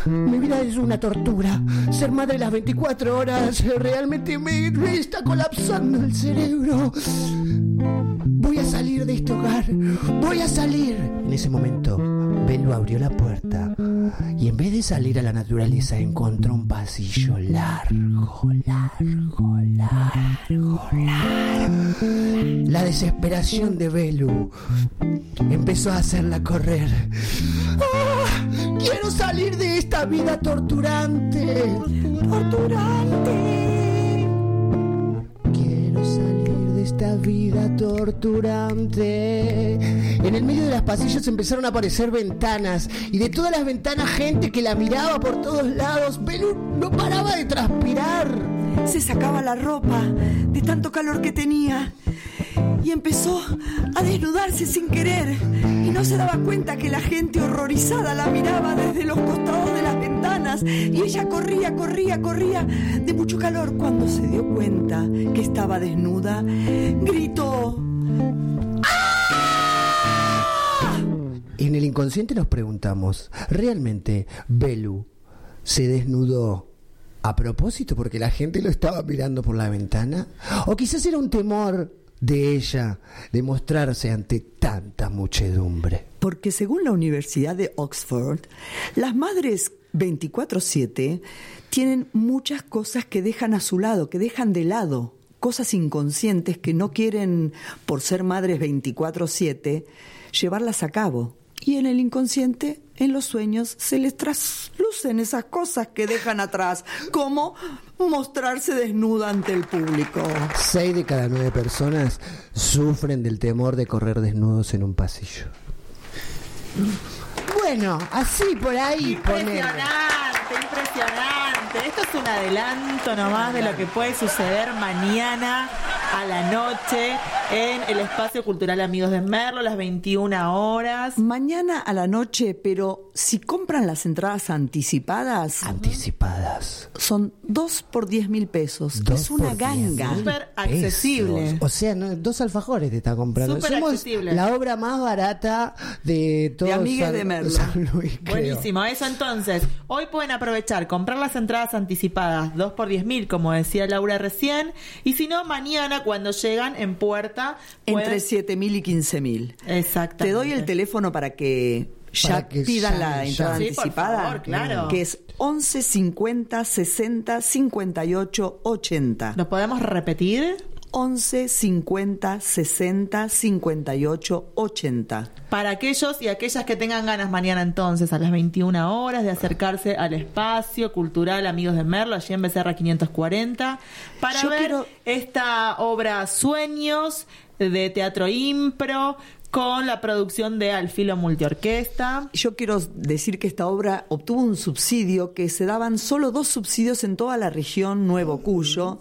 Mi vida es una tortura. Ser madre las 24 horas realmente me, está colapsando el cerebro. Voy a salir de este hogar, voy a salir. En ese momento, Belu abrió la puerta y en vez de salir a la naturaleza encontró un pasillo largo, largo, largo, largo. La desesperación de Belu empezó a hacerla correr. ¡Ah! ¡Quiero salir de esta vida torturante! ¡Torturante! Quiero salir esta vida torturante. En el medio de las pasillos empezaron a aparecer ventanas y de todas las ventanas gente que la miraba por todos lados. Belu no paraba de transpirar. Se sacaba la ropa de tanto calor que tenía y empezó a desnudarse sin querer. Y no se daba cuenta que la gente horrorizada la miraba desde los costados de las ventanas. Y ella corría, corría, corría de mucho calor. Cuando se dio cuenta que estaba desnuda gritó En el inconsciente nos preguntamos, ¿realmente Belu se desnudó a propósito porque la gente lo estaba mirando por la ventana? ¿O quizás era un temor de ella de mostrarse ante tanta muchedumbre? Porque según la Universidad de Oxford, las madres 24/7 tienen muchas cosas que dejan a su lado, que dejan de lado, cosas inconscientes que no quieren, por ser madres 24/7, llevarlas a cabo. Y en el inconsciente, en los sueños, se les traslucen esas cosas que dejan atrás, como mostrarse desnuda ante el público. Seis de cada nueve personas sufren del temor de correr desnudos en un pasillo. Bueno, así por ahí ponele. Impresionante, impresionante. Esto es un adelanto nomás de lo que puede suceder mañana a la noche en el Espacio Cultural Amigos de Merlo a las 21 horas. Mañana a la noche, pero si compran las entradas anticipadas. Anticipadas. Son dos por 10 mil pesos. Dos es una ganga. 10.000 Súper accesible. O sea, no, dos alfajores te está comprando. Súper accesible. la obra más barata de todo De Amigues San- de Merlo. San Luis. Buenísimo, eso entonces. Hoy pueden aprovechar, comprar las entradas anticipadas, 2 por 10 mil, como decía Laura recién. Y si no, mañana cuando llegan en puerta. Entre pueden- 7 mil y 15 mil. Exactamente. Te doy el teléfono para que ya Para que pidan la ya. entrada Sí, por anticipada. favor, claro. Que es 11 50 60 58 80. ¿Nos podemos repetir? 11 50 60 58 80. Para aquellos y aquellas que tengan ganas mañana entonces a las 21 horas de acercarse al espacio cultural Amigos de Merlo, allí en Becerra 540, para Yo ver quiero- esta obra Sueños de teatro impro con la producción de Alfilo Multiorquesta. Yo quiero decir que esta obra obtuvo un subsidio que se daban solo dos subsidios en toda la región Nuevo Cuyo,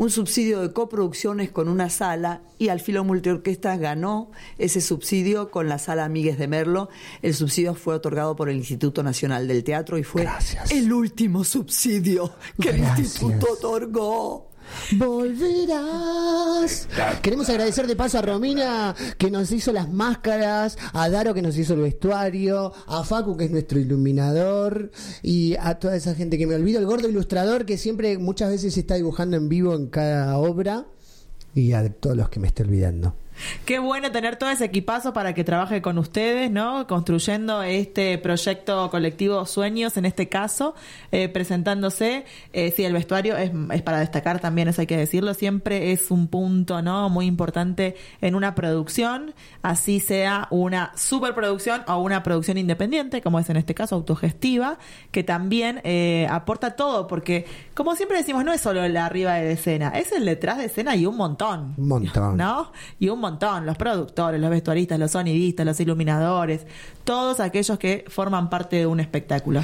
un subsidio de coproducciones con una sala y Alfilo Multiorquesta ganó ese subsidio con la sala Amigues de Merlo. El subsidio fue otorgado por el Instituto Nacional del Teatro y fue el último subsidio que el instituto otorgó. Volverás. Queremos agradecer de paso a Romina que nos hizo las máscaras, a Daro que nos hizo el vestuario, a Facu que es nuestro iluminador y a toda esa gente que me olvido, el gordo ilustrador que siempre muchas veces está dibujando en vivo en cada obra y a todos los que me esté olvidando. Qué bueno tener todo ese equipazo para que trabaje con ustedes, ¿no? Construyendo este proyecto colectivo Sueños, en este caso, eh, presentándose. Eh, sí, el vestuario es, es para destacar también, eso hay que decirlo. Siempre es un punto, ¿no? Muy importante en una producción, así sea una superproducción o una producción independiente, como es en este caso, autogestiva, que también eh, aporta todo, porque, como siempre decimos, no es solo el arriba de escena, es el detrás de escena y un montón. Un montón. ¿no? Y un montón, los productores, los vestuaristas, los sonidistas, los iluminadores, todos aquellos que forman parte de un espectáculo.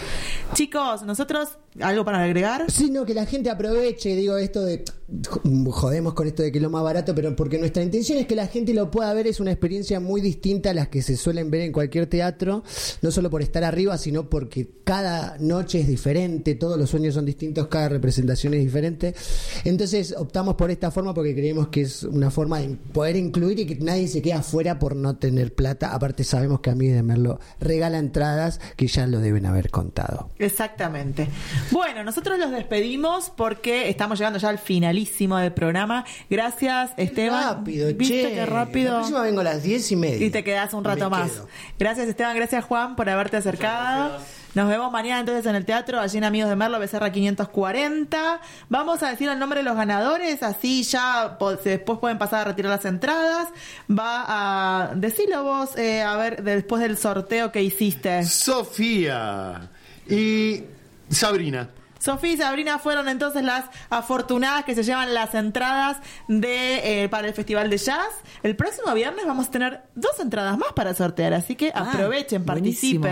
Chicos, nosotros, ¿algo para agregar? Sino que la gente aproveche, digo esto de jodemos con esto de que es lo más barato, pero porque nuestra intención es que la gente lo pueda ver, es una experiencia muy distinta a las que se suelen ver en cualquier teatro, no solo por estar arriba, sino porque cada noche es diferente, todos los sueños son distintos, cada representación es diferente. Entonces optamos por esta forma porque creemos que es una forma de poder incluir y que nadie se quede afuera por no tener plata. Aparte sabemos que a mí de Merlo regala entradas que ya lo deben haber contado. Exactamente. Bueno, nosotros los despedimos porque estamos llegando ya al finalísimo del programa. Gracias, Esteban. Rápido, ¿Viste che. qué rápido? La próxima vengo a las diez y media. Y te quedas un rato Me más. quedo. Gracias Esteban, gracias Juan por haberte acercado. Nos vemos mañana entonces en el teatro, allí en Amigos de Merlo, Becerra 540. Vamos a decir el nombre de los ganadores, así ya después pueden pasar a retirar las entradas. Va a decirlo vos, eh, a ver, después del sorteo que hiciste. Sofía y Sabrina. Sofía y Sabrina fueron entonces las afortunadas que se llevan las entradas de eh, para el Festival de Jazz. El próximo viernes vamos a tener dos entradas más para sortear, así que Ah, aprovechen, buenísimo.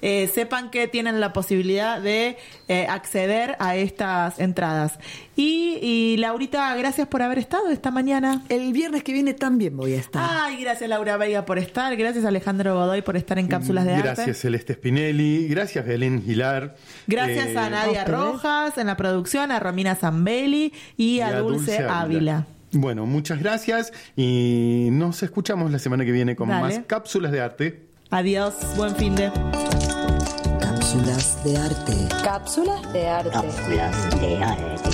Eh, sepan que tienen la posibilidad de eh, acceder a estas entradas. Y, y Laurita, gracias por haber estado esta mañana. El viernes que viene también voy a estar. Ay, gracias Laura Veiga por estar, gracias Alejandro Godoy por estar en Cápsulas de Arte. Gracias Celeste Spinelli, gracias Belén Gilar. Gracias Eh, a Nadia Rojas en la producción, a Romina Zambelli y a, Dulce, Ávila. Bueno, muchas gracias y nos escuchamos la semana que viene con Dale. más cápsulas de arte. Adiós, buen fin de. Cápsulas de arte. Cápsulas de arte. Cápsulas de arte.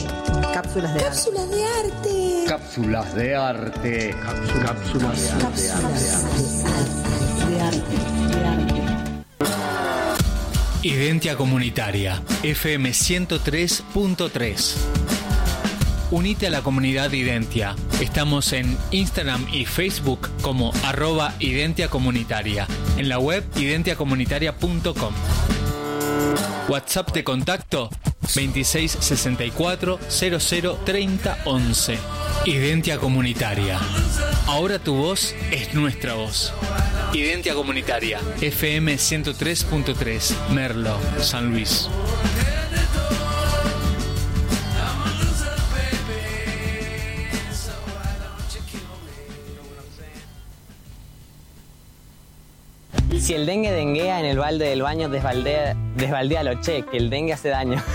Cápsulas de arte. Cápsulas de arte. Cápsulas de arte. Cápsulas de arte. De arte. De arte. Identia Comunitaria, FM 103.3. Unite a la comunidad Identia. Estamos en Instagram y Facebook como arroba Identia Comunitaria. En la web identiacomunitaria.com. WhatsApp de contacto 2664 00 30 11. Identia Comunitaria. Ahora tu voz es nuestra voz. Identia Comunitaria, FM 103.3, Merlo, San Luis. Si el dengue denguea en el balde del baño, desbaldea, desbaldéalo, che, que el dengue hace daño.